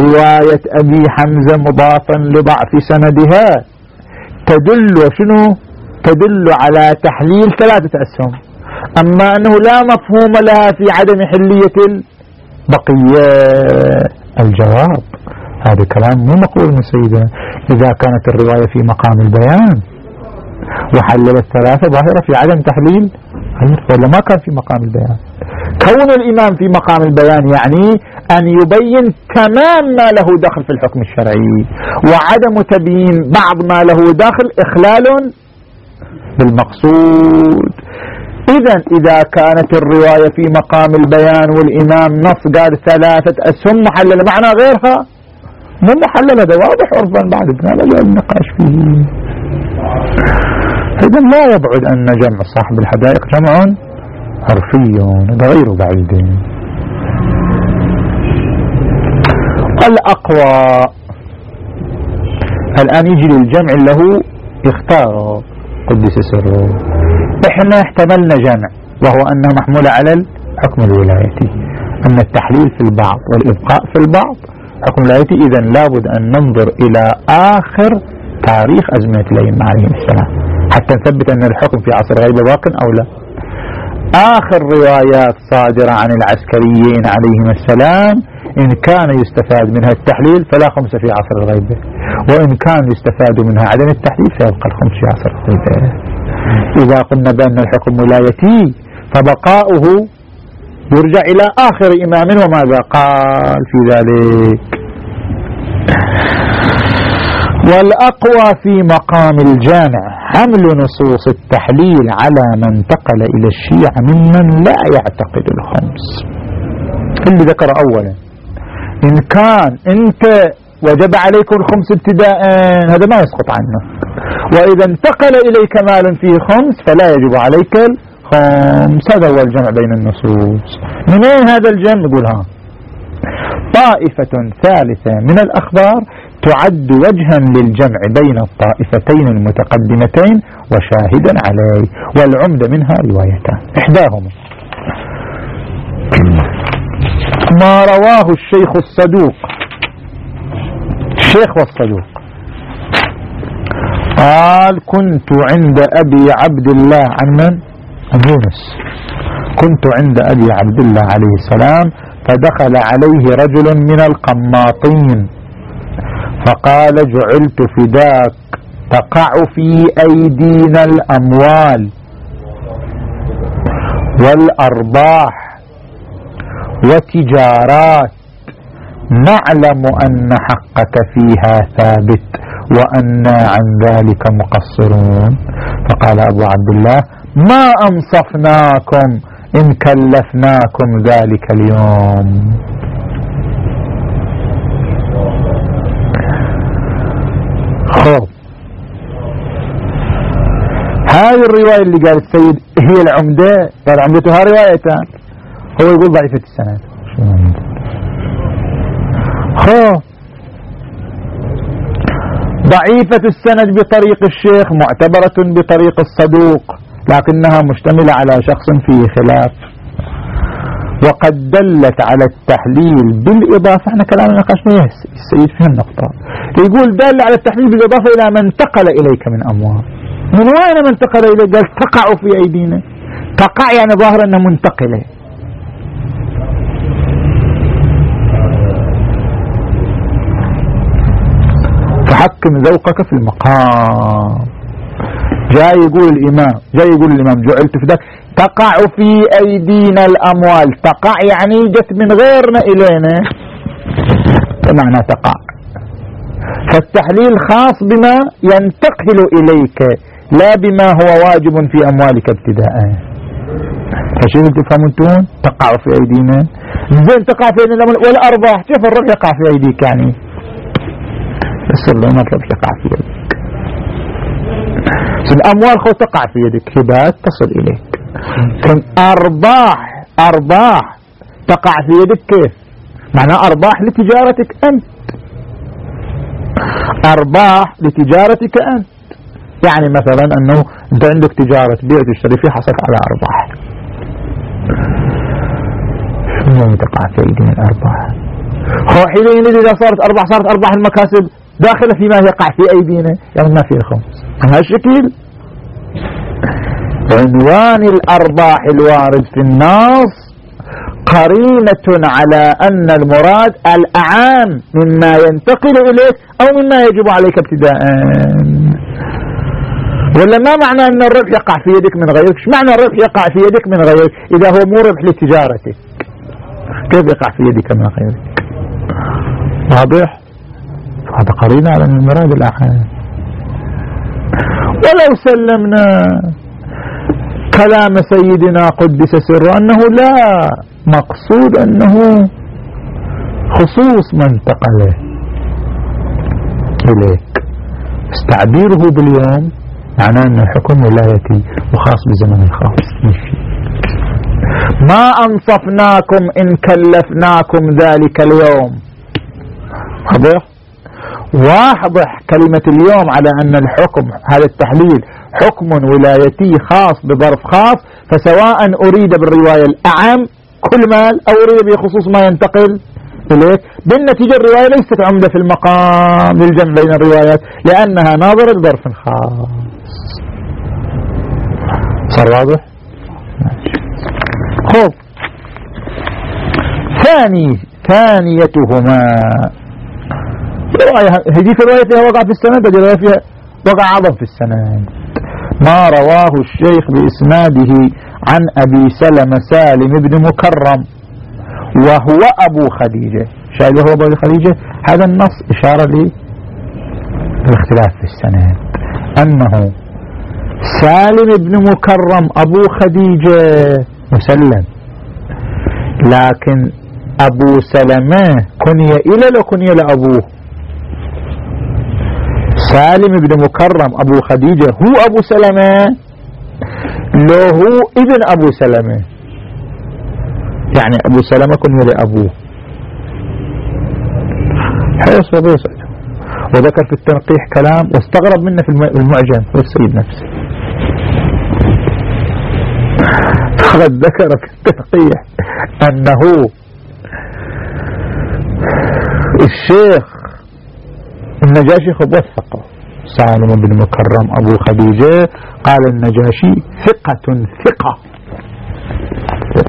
رواية أبي حمزة مضافا لضعف سندها. تدل شنو؟ تدل على تحليل ثلاثة أسهم. أما أنه لا مفهوم لها في عدم حلية البقية. الجواب هذا كلام مو مقبول من سيدة إذا كانت الرواية في مقام البيان. وحلل الثلاثة ظاهرة في عدم تحليل ولا ما كان في مقام البيان. كون الإمام في مقام البيان يعني أن يبين تمام ما له دخل في الحكم الشرعي وعدم تبيين بعض ما له دخل إخلال بالمقصود. إذا إذا كانت الرواية في مقام البيان والإمام نص قال ثلاثة أسهم محللة معنى غيرها؟ مو محللة هذا واضح عرفا بعد. لا النقاش فيه. إذا لا يبعد أن جمع صاحب الحدائق جمع عرفي غير بعيد. الأقوى. الآن يجي للجمع له يختاره قدس سره. إحنا احتملنا جمع وهو أنه محمول على الحكم الولايتي. أن التحليل في البعض والإبقاء في البعض حكم الولايتي إذا لابد أن ننظر إلى آخر تاريخ أزمة الأئمة عليهم السلام. حتى نثبت أن الحكم في عصر غيب باق أو لا. آخر روايات صادرة عن العسكريين عليهم السلام. إن كان يستفاد منها التحليل فلا خمس في عصر الغيبة وإن كان يستفاد منها عدم التحليل فيبقى الخمس في عصر الغيبة إذا قلنا بأن الحكم ولايتي فبقاؤه يرجع إلى آخر إمام وماذا؟ قال في ذلك. والأقوى في مقام الجامع حمل نصوص التحليل على من انتقل إلى الشيعة ممن لا يعتقد الخمس. اللي ذكر أولا إن كان أنت وجب عليكم الخمس ابتداء هذا ما يسقط عنه. وإذا انتقل إليك مال فيه خمس فلا يجب عليك الخمس. هذا هو الجمع بين النصوص. من أين هذا الجمع؟ نقول ها طائفة ثالثة من الأخبار تعد وجها للجمع بين الطائفتين المتقدمتين وشاهدا عليه والعمدة منها روايتان. إحداهما. ما رواه الشيخ الصدوق. الشيخ والصدوق. قال كنت عند أبي عبد الله عن من؟ عن يونس. كنت عند أبي عبد الله عليه السلام فدخل عليه رجل من القماطين فقال جعلت فداك تقع في أيدينا الأموال والأرباح وتجارات نعلم أن حقك فيها ثابت وأنا عن ذلك مقصرون. فقال أبو عبد الله ما أنصفناكم إن كلفناكم ذلك اليوم. خب هذه الرواية اللي قال السيد هي العمدة قال عمدتها روايتان هو يقول ضعيفة السند. خب ضعيفة السند بطريق الشيخ معتبرة بطريق الصدوق لكنها مشتملة على شخص فيه خلاف. وقد دلت على التحليل بالإضافة إحنا كلامنا نقاشناه السيد في النقطة. يقول دل على التحليل بالإضافة إلى ما انتقل إليك من أموال. من وين ما انتقل إليك؟ قال تقع في أيدينا. تقع يعني ظاهر أنها منتقلة. فحكم ذوقك في المقام. جاي يقول الإمام جاي يقول الإمام جعلت في ذاك تقع في أيدينا الأموال. تقع يعني جت من غيرنا إلينا. بمعنى تقع. فالتحليل خاص بما ينتقل إليك لا بما هو واجب في أموالك ابتداء. فشنو تفهمون تقع في أيدينا. زين تقع في أيدينا والأرباح. كيف الربح يقع في أيديك يعني؟ بس الله ما الربح يقع في يديك الأموال خو تقع في يدك؟ هبات تصل إليك. أرباح أرباح تقع في يدك كيف؟ معناه أرباح لتجارتك أنت. أرباح لتجارتك أنت. يعني مثلا أنه أنت عندك تجارة بيع تشتري فيه حصلت على أرباح. شنو تقع في أيدينا الأرباح هو حينئذ إذا صارت أرباح صارت أرباح المكاسب داخلة فيما يقع في أيدينا يعني ما في الخمس هالشكل عنوان الأرباح الوارد في النص قرينة على أن المراد الأعام مما ينتقل إليك أو مما يجب عليك ابتداء ولا ما معنى أن الربح يقع في يدك من غيرك؟ إيش معنى الربح يقع في يدك من غيرك؟ إذا هو مو ربح لتجارتك. كيف يقع في يدك من غيرك؟ واضح؟ هذا قرينة على أن المراد الأعام. ولو سلمنا كلام سيدنا قدس سره أنه لا مقصود أنه خصوص من انتقله إليك. استعبيره باليوم معناه أن الحكم ولايتي وخاص بزمن الخاص. ما أنصفناكم إن كلفناكم ذلك اليوم. واضح؟ واضح كلمة اليوم على أن الحكم هذا التحليل. حكم ولايتي خاص بظرف خاص فسواء أريد بالرواية الأعم كل مال أو أريد بخصوص ما ينتقل إليه بالنتيجة الرواية ليست عمدة في المقام للجمع بين الروايات لأنها ناظرة ظرف خاص. صار واضح؟ خب ثاني ثانيتهما. هذيك الرواية فيها وقع في السند الرواية فيها وقع عظم في السند؟ ما رواه الشيخ بإسناده عن أبي سلمة سالم بن مكرم وهو أبو خديجة. شاهد وهو أبو خديجة؟ هذا النص إشارة لي الاختلاف في السند. أنه سالم بن مكرم أبو خديجة مسلم. لكن أبو سلمة كني إلى لو كني لأبوه سالم بن مكرم أبو خديجة هو أبو سلمة؟ لو هو ابن أبو سلمة. يعني أبو سلمة كن لأبوه وبيصد وذكر في التنقيح كلام واستغرب منه في المعجم. هو السيد نفسه فقد ذكر في التنقيح أنه الشيخ النجاشي خب وثقه. سالم بن مكرم أبو خديجة قال النجاشي ثقة ثقة.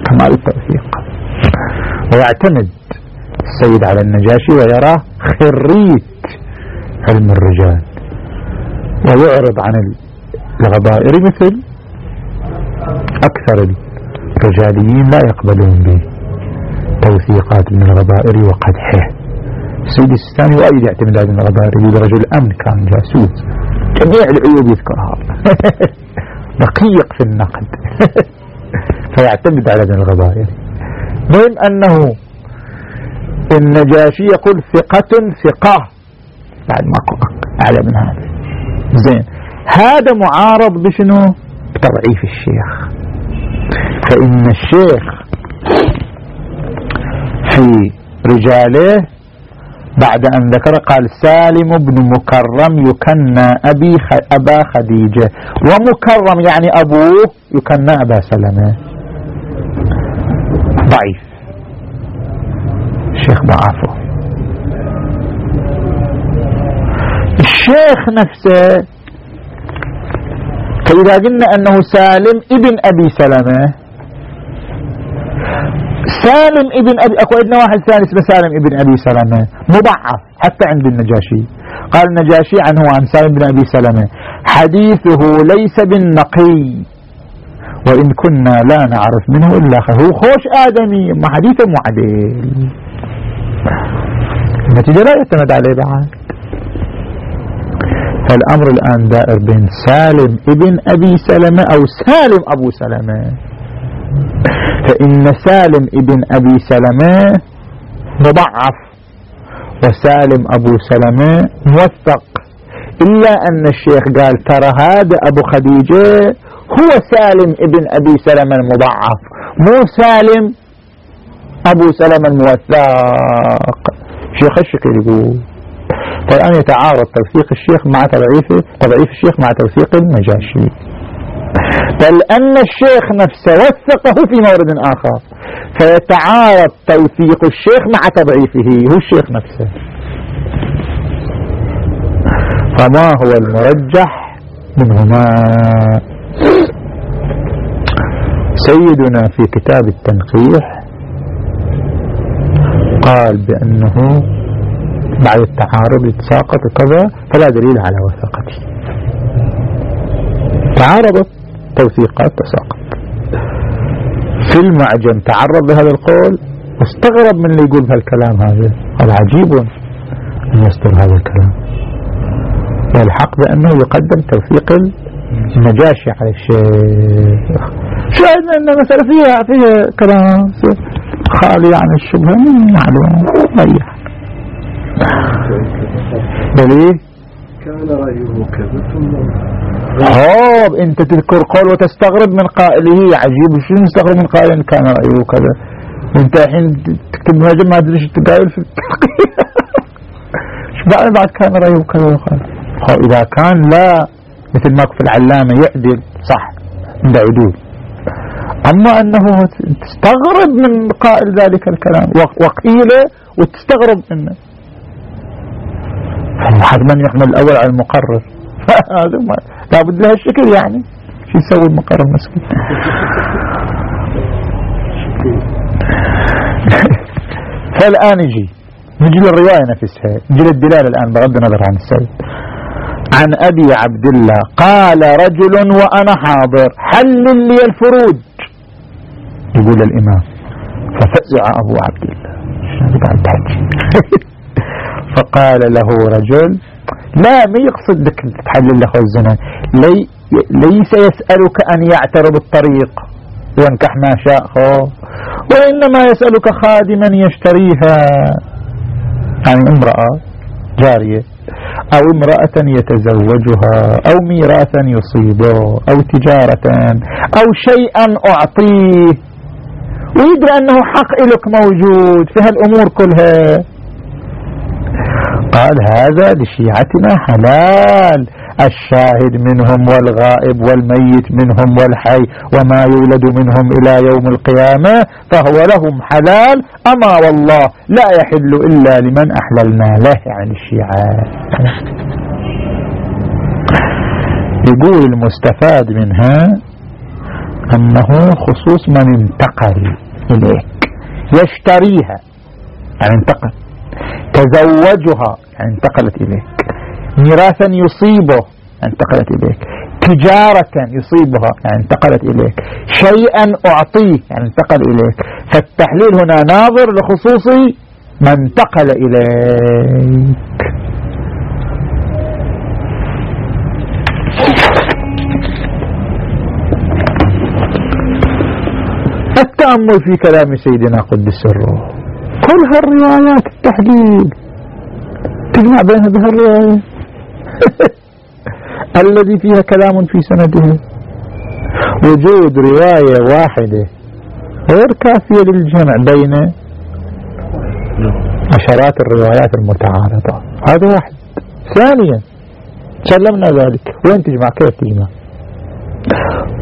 كمال التوثيق ويعتمد السيد على النجاشي ويراه خريت علم الرجال. ويعرض عن الغبائر مثل أكثر الرجاليين لا يقبلون به. توثيقات من الغبائر وقدحه. السيد السيستاني وأيد يعتمد هذا الغبائر يقول رجل أمن كان جاسوس. جميع العيوب يذكرها. دقيق في النقد. فيعتمد على هذا الغبائر مهم أنه النجاشي يقول ثقة ثقة. بعد ما أعلى من هذا. زين. هذا معارض بشنو؟ بتضعيف الشيخ. فإن الشيخ في رجاله بعد أن ذكر قال سالم بن مكرم يكنى أبي خ... أبا خديجة. ومكرم يعني أبوه يكنى أبا سلمة. ضعيف. الشيخ ضعفه. الشيخ نفسه فإذا قلنا أنه سالم ابن أبي سلمة سالم ابن أبي أكو عندنا واحد ثاني اسمه سالم ابن أبي سلمة. مضعف حتى عند النجاشي. قال النجاشي عنه عن سالم بن أبي سلمة. حديثه ليس بالنقي. وإن كنا لا نعرف منه إلا هو خوش آدمي. ما حديثه معدل النتيجة لا يعتمد عليه بعد. فالأمر الآن دائر بين سالم ابن أبي سلمة أو سالم أبو سلمة. فإن سالم ابن أبي سلمة مضعف وسالم أبو سلمة موثق. إلا أن الشيخ قال ترى هذا أبو خديجة هو سالم ابن أبي سلمة المضعف مو سالم أبو سلمة الموثق. شيخ الشكل يقول فالآن يتعارض توثيق الشيخ مع تضعيف تضعيف الشيخ مع توثيق المجاشي. بل أن الشيخ نفسه وثقه في مورد آخر. فيتعارض توثيق الشيخ مع تضعيفه هو الشيخ نفسه. فما هو المرجح منهما؟ سيدنا في كتاب التنقيح قال بأنه بعد التعارض يتساقط كذا فلا دليل على وثاقته تعارضت توثيقات تساقط في المعجم تعرض لهذا القول واستغرب من اللي يقول بهالكلام هذا. هذا عجيب أن يصدر هذا الكلام. والحق بأنه يقدم توثيق المجاشي على الشيخ. شاهدنا أن المسألة فيها فيها كلام خالي عن الشبهة؟ معلوم أي دليل؟ كان رأيه كذا ثم هوب انت تذكر قول وتستغرب من قائله عجيب شو نستغرب من قائل؟ كان رأيه كذا. انت الحين تكتب مهاجم ما أدري إيش تقايل في إيش بعد بعد كان رأيه كذا وقال إذا كان لا مثل ما في العلامة يعدل صح عند عدول أما أنه تستغرب من قائل ذلك الكلام وقيله وتستغرب منه. حتما يحمل الأول على المقرر. لابد لها الشكل يعني. شو يسوي المقرر مسكين؟ فالآن يجي. نجي للرواية نفسها. نجي للدلالة الآن بغض النظر عن السيد. عن أبي عبد الله. قال رجل وأنا حاضر حلل لي الفروج. يقول الإمام ففزع أبو عبد الله. فقال له رجل لا ما يقصد لك تحلل له الزنا. لي ليس يسألك أن يعترض الطريق. وينكح ما شاء. وإنما يسألك خادما يشتريها. يعني امرأة جارية أو امرأة يتزوجها أو ميراثا يصيبه أو تجارة أو شيئا أعطيه. ويدري أنه حق لك موجود في هالأمور كلها. قال هذا لشيعتنا حلال. الشاهد منهم والغائب والميت منهم والحي وما يولد منهم إلى يوم القيامة فهو لهم حلال. أما والله لا يحل إلا لمن أحللنا له يعني الشيعة. يقول المستفاد منها أنه خصوص من انتقل إليك يشتريها يعني انتقل. تزوجها يعني انتقلت إليك. ميراثا يصيبه انتقلت إليك. تجارة يصيبها يعني انتقلت إليك. شيئا أعطيه يعني انتقل إليك. فالتحليل هنا ناظر لخصوص ما انتقل إليك. التأمل في كلام سيدنا قدس سره كل هالروايات التحليل تجمع بين بهالرواية الذي فيها كلام في سنده. وجود رواية واحدة غير كافية للجمع بين عشرات الروايات المتعارضة. هذا واحد. ثانيا سلمنا ذلك. وين تجمع؟ كيف تجمع؟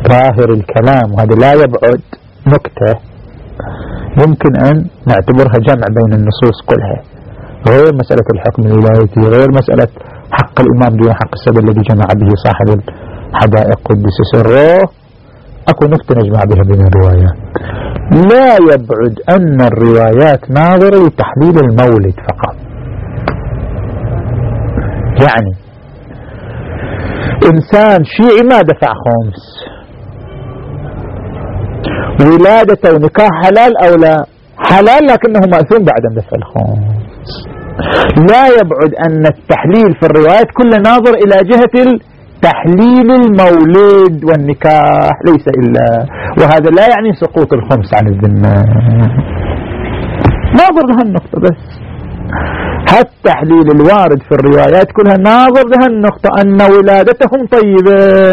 ظاهر الكلام وهذا لا يبعد نكتة. يمكن أن نعتبرها جمع بين النصوص كلها. غير مسألة الحكم الولايتي غير مسألة حق الإمام دون حق السبب الذي جمع به صاحب الحدائق قدس سره. أكو نقطة نجمع بها بين الروايات. لا يبعد أن الروايات ناظرة لتحليل المولد فقط. يعني إنسان شيعي ما دفع خمس. ولادته ونكاح حلال أو لا؟ حلال لكنه مأثوم بعدم دفع الخمس. لا يبعد أن التحليل في الروايات كله ناظر إلى جهة تحليل المولد والنكاح ليس إلا. وهذا لا يعني سقوط الخمس عن الذمة. ناظر لها النقطة بس. هالتحليل الوارد في الروايات كلها ناظر لها النقطة أن ولادتهم طيبة.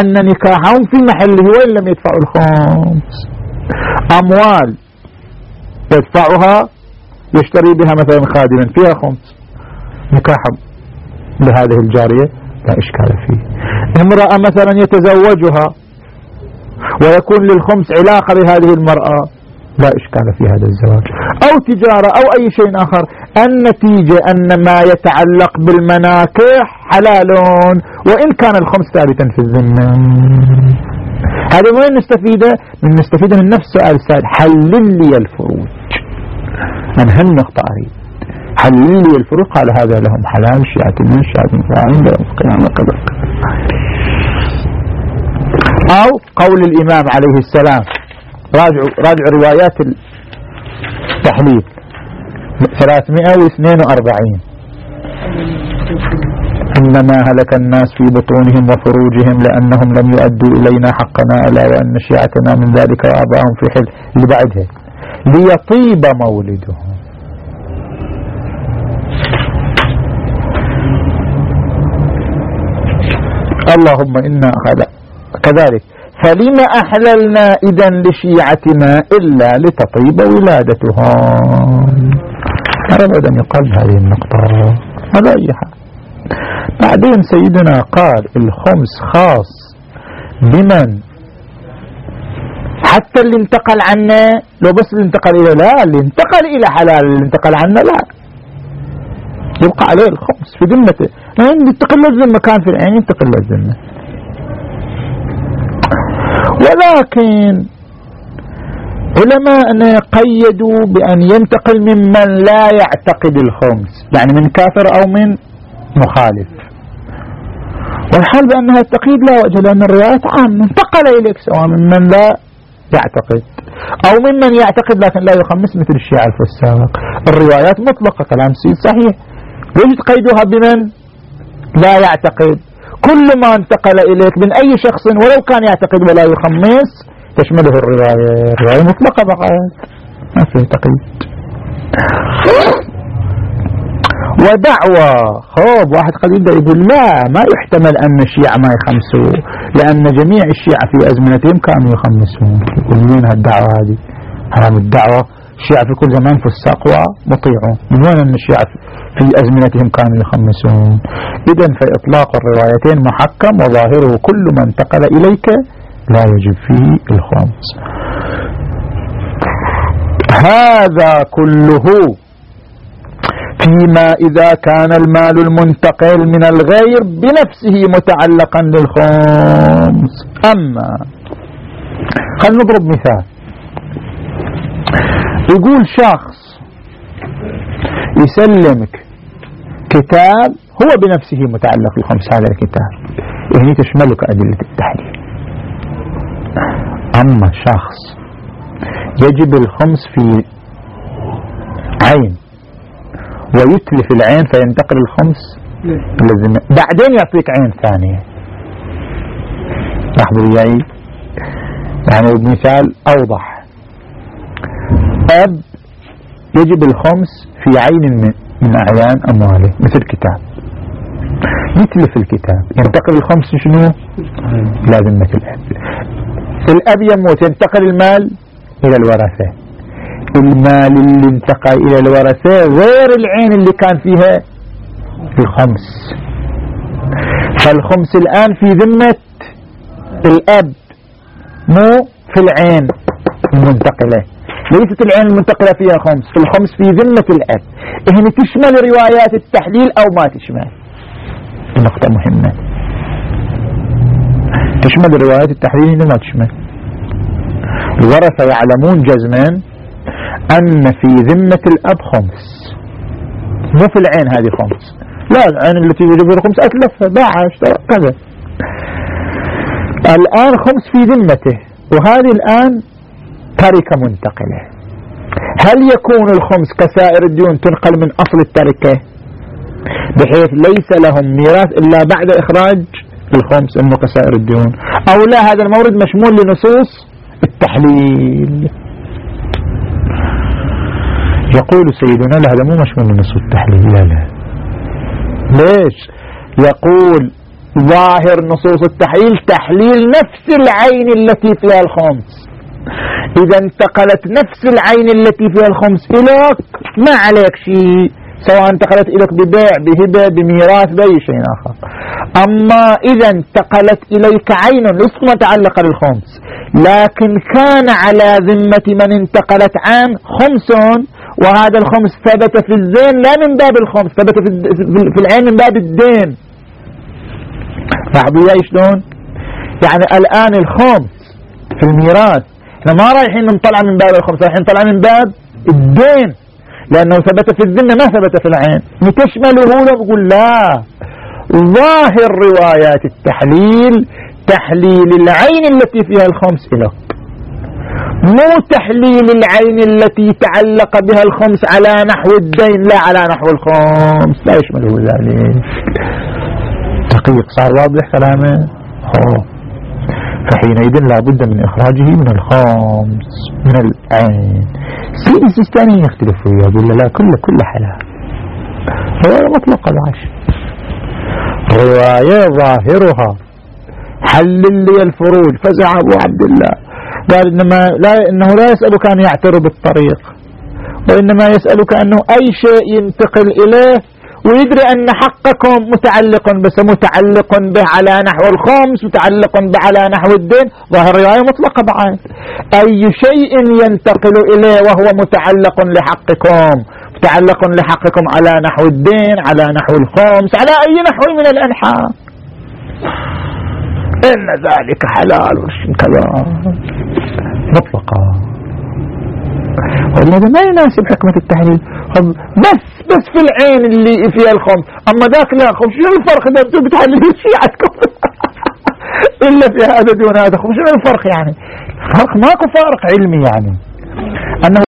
أن نكاحهم في محله وإن لم يدفعوا الخمس. أموال يدفعها يشتري بها مثلا خادما فيها خمس. نكاح لهذه الجارية لا إشكال فيه. امرأة مثلا يتزوجها ويكون للخمس علاقة بهذه المرأة لا إشكال في هذا الزواج. أو تجارة أو أي شيء آخر. النتيجة أن ما يتعلق بالمناكح حلال وإن كان الخمس ثابتا في الذمة. هذا وين نستفيده؟ من نستفيده من نفس سؤال السائل حلل لي الفروج؟ من هالنقطة أريد حلل لي الفروج؟ قال هذا لهم حلال شيعة من شيعة من قيامة قدر أو قول الإمام عليه السلام راجعوا راجعوا روايات التحليل. 342 إنما هلك الناس في بطونهم وفروجهم لأنهم لم يؤدوا إلينا حقنا ألا وأن شيعتنا من ذلك وآباهم في حل اللي بعدها ليطيب مولدهم اللهم إنا كذلك. فلما أحللنا إذا لشيعتنا إلا لتطيب ولادتهم أن يقال هذه النقطة. على أي حال. بعدين سيدنا قال الخمس خاص بمن؟ حتى اللي انتقل عنا لو بس اللي انتقل إلى لا اللي انتقل إلى حلال اللي انتقل عنا لا. يبقى عليه الخمس في ذمته. عندي تقل الذمة كان في العين ينتقل الذمة ولكن علماءنا قيدوا بأن ينتقل ممن لا يعتقد الخمس يعني من كافر أو من مخالف. والحال بأنها التقييد لا وجه لأن الروايات عامة. انتقل إليك سواء ممن لا يعتقد أو ممن يعتقد لكن لا يخمس مثل الشيعة الفساق. الروايات مطلقة كلام سيد صحيح. ليش تقيدوها بمن لا يعتقد. كل ما انتقل إليك من أي شخص ولو كان يعتقد ولا يخمس تشمله الرواية. الرواية مطلقة بقى. ما في تقييد. ودعوة. خوب واحد قد يبدأ يقول لا ما يحتمل أن الشيعة ما يخمسوا. لأن جميع الشيعة في أزمنتهم كانوا يخمسون. يقول وين هالدعوة هذه؟ حرام الدعوة. الشيعة في كل زمان فساق ومطيعون. من وين أن الشيعة في أزمنتهم كانوا يخمسون؟ إذا فإطلاق الروايتين محكم وظاهره كل من انتقل إليك لا يجب فيه الخمس هذا كله فيما إذا كان المال المنتقل من الغير بنفسه متعلقا للخمس. أما خلينا نضرب مثال. يقول شخص يسلمك كتاب هو بنفسه متعلق بالخمس هذا الكتاب. يعني تشملك أدلة التحليل. أما شخص. يجب الخمس في عين. ويتلف العين فينتقل الخمس. لازم. بعدين يعطيك عين ثانية. لاحظوا وياي يعني بمثال أوضح. أب يجب الخمس في عين من, أعيان أمواله مثل كتاب. يتلف الكتاب. ينتقل الخمس شنو؟ لازم مثل الأب يموت ينتقل المال إلى الورثة. المال اللي انتقل إلى الورثة غير العين اللي كان فيها الخمس. فالخمس الآن في ذمة الأب مو في العين المنتقلة. ليست العين المنتقلة فيها خمس الخمس في ذمة الأب. هنا تشمل روايات التحليل أو ما تشمل؟ نقطة مهمة. تشمل روايات التحليل هنا ما تشمل الورثة يعلمون جزما أن في ذمة الأب خمس. مو في العين هذه خمس. لا العين التي يجب الخمس أتلفها باعها اشترى كذا. الآن خمس في ذمته وهذه الآن تركة منتقلة. هل يكون الخمس كسائر الديون تنقل من أصل التركة؟ بحيث ليس لهم ميراث إلا بعد إخراج الخمس أنه كسائر الديون. أو لا هذا المورد مشمول لنصوص التحليل. يقول سيدنا لا هذا مو مشمول لنصوص التحليل لا لا. ليش؟ يقول ظاهر نصوص التحليل تحليل نفس العين التي فيها الخمس. إذا انتقلت نفس العين التي فيها الخمس إليك ما عليك شيء سواء انتقلت إليك ببيع بهبة بميراث بأي شيء آخر. أما إذا انتقلت إليك عين لست متعلقة للخمس لكن كان على ذمة من انتقلت عن خمس وهذا الخمس ثبت في الزين لا من باب الخمس ثبت في العين من باب الدين. لاحظوا شلون؟ يعني الآن الخمس في الميراث إحنا ما رايحين نطلع من باب الخمس رايحين نطلع من باب الدين. لأنه ثبت في الذمة ما ثبت في العين. تشمله نقول لا. ظاهر روايات التحليل تحليل العين التي فيها الخمس إليك مو تحليل العين التي تعلق بها الخمس على نحو الدين لا على نحو الخمس. لا يشمله ذلك. دقيق صار واضح كلامه؟ فحينئذ لابد من إخراجه من الخامس من العين. سيد السيستاني يختلف وياه يقول لا كل كل حلال. رواية مطلقة العش رواية ظاهرها. حلل لي الفروج فزع أبو عبد الله. قال إنما لا إنه لا يسألك أن يعتر بالطريق وإنما يسألك أنه أي شيء ينتقل إليه ويدري أن حقكم متعلق بس متعلق به على نحو الخمس متعلق به على نحو الدين. ظاهر رواية مطلقة بعد. أي شيء ينتقل إليه وهو متعلق لحقكم. متعلق لحقكم على نحو الدين على نحو الخمس على أي نحو من الأنحاء إن ذلك حلال كذا. مطلقة ولهذا ما يناسب حكمة التحليل بس بس في العين اللي فيها الخمس. أما ذاك لا خمس شنو الفرق إذا أنتم بتحللوا شيعتكم؟ إلا في هذا دون هذا شنو الفرق يعني؟ الفرق ماكو فارق علمي يعني. أنه